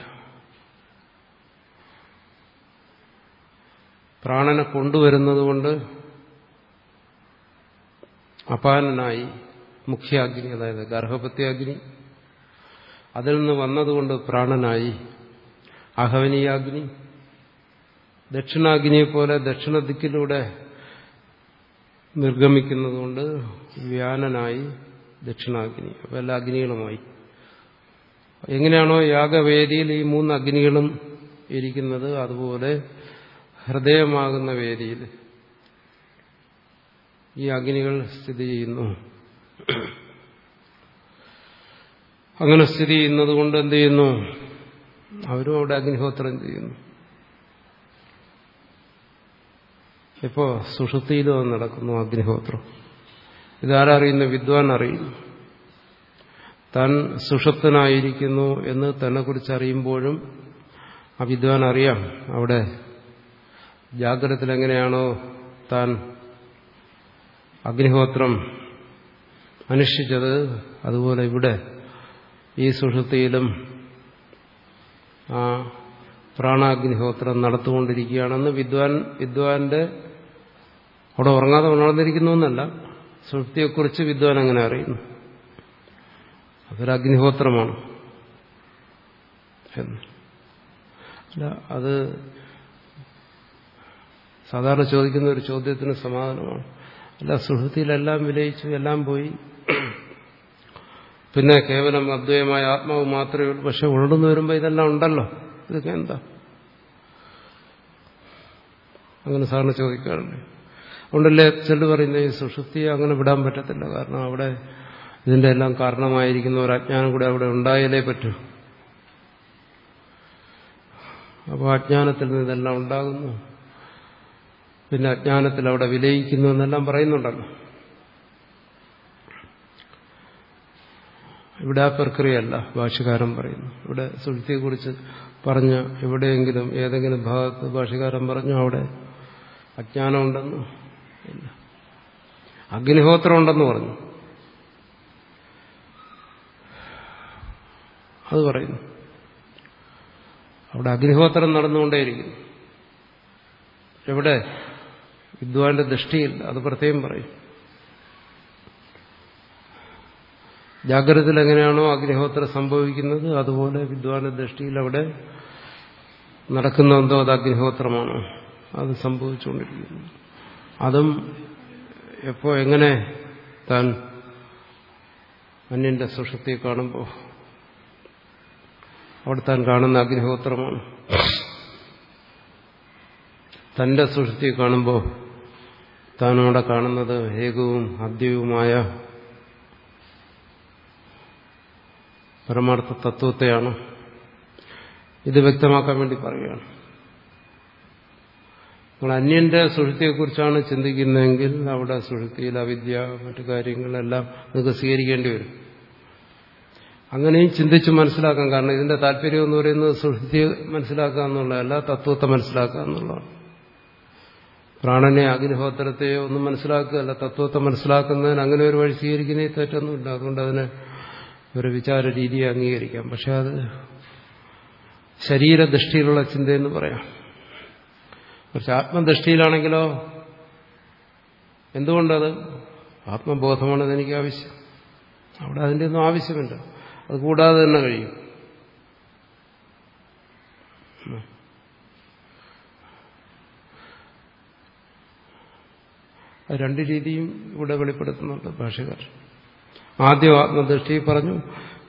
പ്രാണനെ കൊണ്ടുവരുന്നത് കൊണ്ട് അപാനനായി മുഖ്യാഗ്നി അതായത് ഗർഭപത്യാഗ്നി അതിൽ നിന്ന് വന്നതുകൊണ്ട് പ്രാണനായി അഹവനീയാഗ്നി ദക്ഷിണാഗ്നിയെ പോലെ ദക്ഷിണ ദിക്കിലൂടെ നിർഗമിക്കുന്നതുകൊണ്ട് വ്യാനനായി ദക്ഷിണാഗ്നി അപ്പോൾ എല്ലാ അഗ്നികളുമായി. എങ്ങനെയാണോ യാഗവേദിയിൽ ഈ മൂന്ന് അഗ്നികളും ഇരിക്കുന്നത് അതുപോലെ ഹൃദയമാകുന്ന വേദിയിൽ ഈ അഗ്നികൾ സ്ഥിതി ചെയ്യുന്നു. അങ്ങനെ സ്ഥിതി ചെയ്യുന്നത് കൊണ്ട് എന്ത് ചെയ്യുന്നു? അവരും അവിടെ അഗ്നിഹോത്രം ചെയ്യുന്നു? ഇപ്പോ സുഷുതിയിലും അത് നടക്കുന്നു അഗ്നിഹോത്രം. ഇതാരറിയുന്നു? വിദ്വാൻ അറിയുന്നു. താൻ സുഷുപ്തനായിരിക്കുന്നു എന്ന് തന്നെക്കുറിച്ച് അറിയുമ്പോഴും ആ വിദ്വാൻ അറിയാം അവിടെ ജാഗ്രതത്തിൽ എങ്ങനെയാണോ താൻ അഗ്നിഹോത്രം അനുഷ്ഠിച്ചത്. അതുപോലെ ഇവിടെ ഈ സുഷുതിയിലും ആ പ്രാണാഗ്നിഹോത്രം നടത്തുകൊണ്ടിരിക്കുകയാണെന്ന് വിദ്വാൻ വിദ്വാന്റെ അവിടെ ഉറങ്ങാതെ ഉണർന്നിരിക്കുന്നു എന്നല്ല. സുഷുപ്തിയെക്കുറിച്ച് വിദ്വാൻ അങ്ങനെ അറിയുന്നു. അതൊരു അഗ്നിഹോത്രമാണ്. അല്ല അത് സാധാരണ ചോദിക്കുന്ന ഒരു ചോദ്യത്തിന് സമാധാനമാണ്. അല്ല സുഹൃത്തിയിലെല്ലാം വിലയിച്ചു എല്ലാം പോയി. പിന്നെ കേവലം അദ്വൈതമായ ആത്മാവ് മാത്രമേ ഉള്ളൂ. പക്ഷെ ഉണർന്നു വരുമ്പോൾ ഇതെല്ലാം ഉണ്ടല്ലോ. ഇതൊക്കെ എന്താ? അങ്ങനെ സാറിന് ചോദിക്കാറുണ്ട്. അതുകൊണ്ടല്ലേ ചെല്ലു പറയുന്നത് ഈ സുഷുപ്തിയെ അങ്ങനെ വിടാൻ പറ്റത്തില്ല. കാരണം അവിടെ ഇതിന്റെ എല്ലാം കാരണമായിരിക്കുന്ന ഒരു അജ്ഞാനം കൂടെ അവിടെ ഉണ്ടായാലേ പറ്റൂ. അപ്പോൾ അജ്ഞാനത്തിൽ നിന്ന് ഇതെല്ലാം ഉണ്ടാകുന്നു. പിന്നെ അജ്ഞാനത്തിൽ അവിടെ വിലയിക്കുന്നു എന്നെല്ലാം പറയുന്നുണ്ടല്ലോ. ഇവിടെ ആ പ്രക്രിയയല്ല ഭാഷകാരൻ പറയുന്നു. ഇവിടെ സുഷുതിയെക്കുറിച്ച് പറഞ്ഞ എവിടെയെങ്കിലും ഏതെങ്കിലും ഭാഗത്ത് ഭാഷകാരൻ പറഞ്ഞു അവിടെ അജ്ഞാനമുണ്ടെന്ന്? ഇല്ല. അഗ്നിഹോത്രം ഉണ്ടെന്ന് പറഞ്ഞു. അത് പറയുന്നു. അവിടെ അഗ്നിഹോത്രം നടന്നുകൊണ്ടേയിരിക്കുന്നു. എവിടെ? വിദ്വാന്റെ ദൃഷ്ടിയിൽ അത് പ്രത്യേകം പറയും. ജാഗ്രതത്തിൽ എങ്ങനെയാണോ അഗ്നിഹോത്രം സംഭവിക്കുന്നത് അതുപോലെ വിദ്വാന്റെ ദൃഷ്ടിയിൽ അവിടെ നടക്കുന്ന എന്തോ അത് അഗ്നിഹോത്രമാണ് അത് സംഭവിച്ചുകൊണ്ടിരിക്കുന്നു. അതും എപ്പോ എങ്ങനെ താൻ അന്യന്റെ സുഷത്തെ കാണുമ്പോൾ അവിടെ താൻ കാണുന്ന അഗ്നിഹോത്രമാണ് തന്റെ സൃഷ്ടി കാണുമ്പോൾ താൻ അവിടെ കാണുന്നത് ഏകവും അദ്യവുമായ പരമാർത്ഥ തത്വത്തെയാണ്. ഇത് വ്യക്തമാക്കാൻ വേണ്ടി പറയുകയാണ്. നമ്മൾ അന്യന്റെ സുഹൃത്തിയെക്കുറിച്ചാണ് ചിന്തിക്കുന്നതെങ്കിൽ അവിടെ സുഹൃത്തിയിൽ അവിദ്യ മറ്റു കാര്യങ്ങളെല്ലാം നമുക്ക് സ്വീകരിക്കേണ്ടി വരും. അങ്ങനെയും ചിന്തിച്ച് മനസ്സിലാക്കാം. കാരണം ഇതിന്റെ താല്പര്യം എന്ന് പറയുന്നത് സുഹൃത്തി മനസ്സിലാക്കുക എന്നുള്ളതല്ല തത്വത്തെ മനസ്സിലാക്കുക എന്നുള്ളതാണ്. പ്രാണനെ അഗ്നിഹോത്രത്തെയോ ഒന്നും മനസ്സിലാക്കുകയല്ല. തത്വത്തെ മനസ്സിലാക്കുന്നതിന് അങ്ങനെ ഒരു വഴി സ്വീകരിക്കുന്നതിൽ തെറ്റൊന്നുമില്ല. അതുകൊണ്ട് അതിന് ഒരു വിചാര രീതിയെ അംഗീകരിക്കാം. പക്ഷെ അത് ശരീരദൃഷ്ടിയിലുള്ള ചിന്തയെന്ന് പറയാം. പക്ഷെ ആത്മദൃഷ്ടിയിലാണെങ്കിലോ എന്തുകൊണ്ടത്? ആത്മബോധമാണ് എനിക്ക് ആവശ്യം അവിടെ അതിന്റെ ഒന്നും ആവശ്യമില്ല. അത് കൂടാതെ തന്നെ കഴിയും. രണ്ട് രീതിയും ഇവിടെ വെളിപ്പെടുത്തുന്നുണ്ട് ഭാഷകർ. ആദ്യം ആത്മദൃഷ്ടി പറഞ്ഞു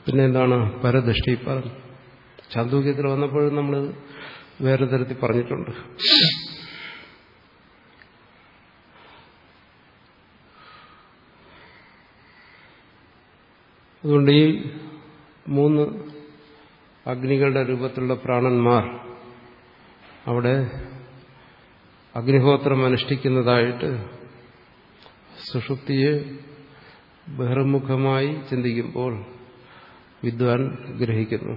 പിന്നെ എന്താണ് പരദൃഷ്ടി പറഞ്ഞു. ചാന്തൂക്യത്തിൽ വന്നപ്പോഴും നമ്മൾ വേറെ തരത്തിൽ പറഞ്ഞിട്ടുണ്ട്. അതുകൊണ്ട് ഈ മൂന്ന് അഗ്നികളുടെ രൂപത്തിലുള്ള പ്രാണന്മാർ അവിടെ അഗ്നിഹോത്രം അനുഷ്ഠിക്കുന്നതായിട്ട് സുഷുപ്തിയെ ബഹിർമുഖമായി ചിന്തിക്കുമ്പോൾ വിദ്വാൻ ഗ്രഹിക്കുന്നു.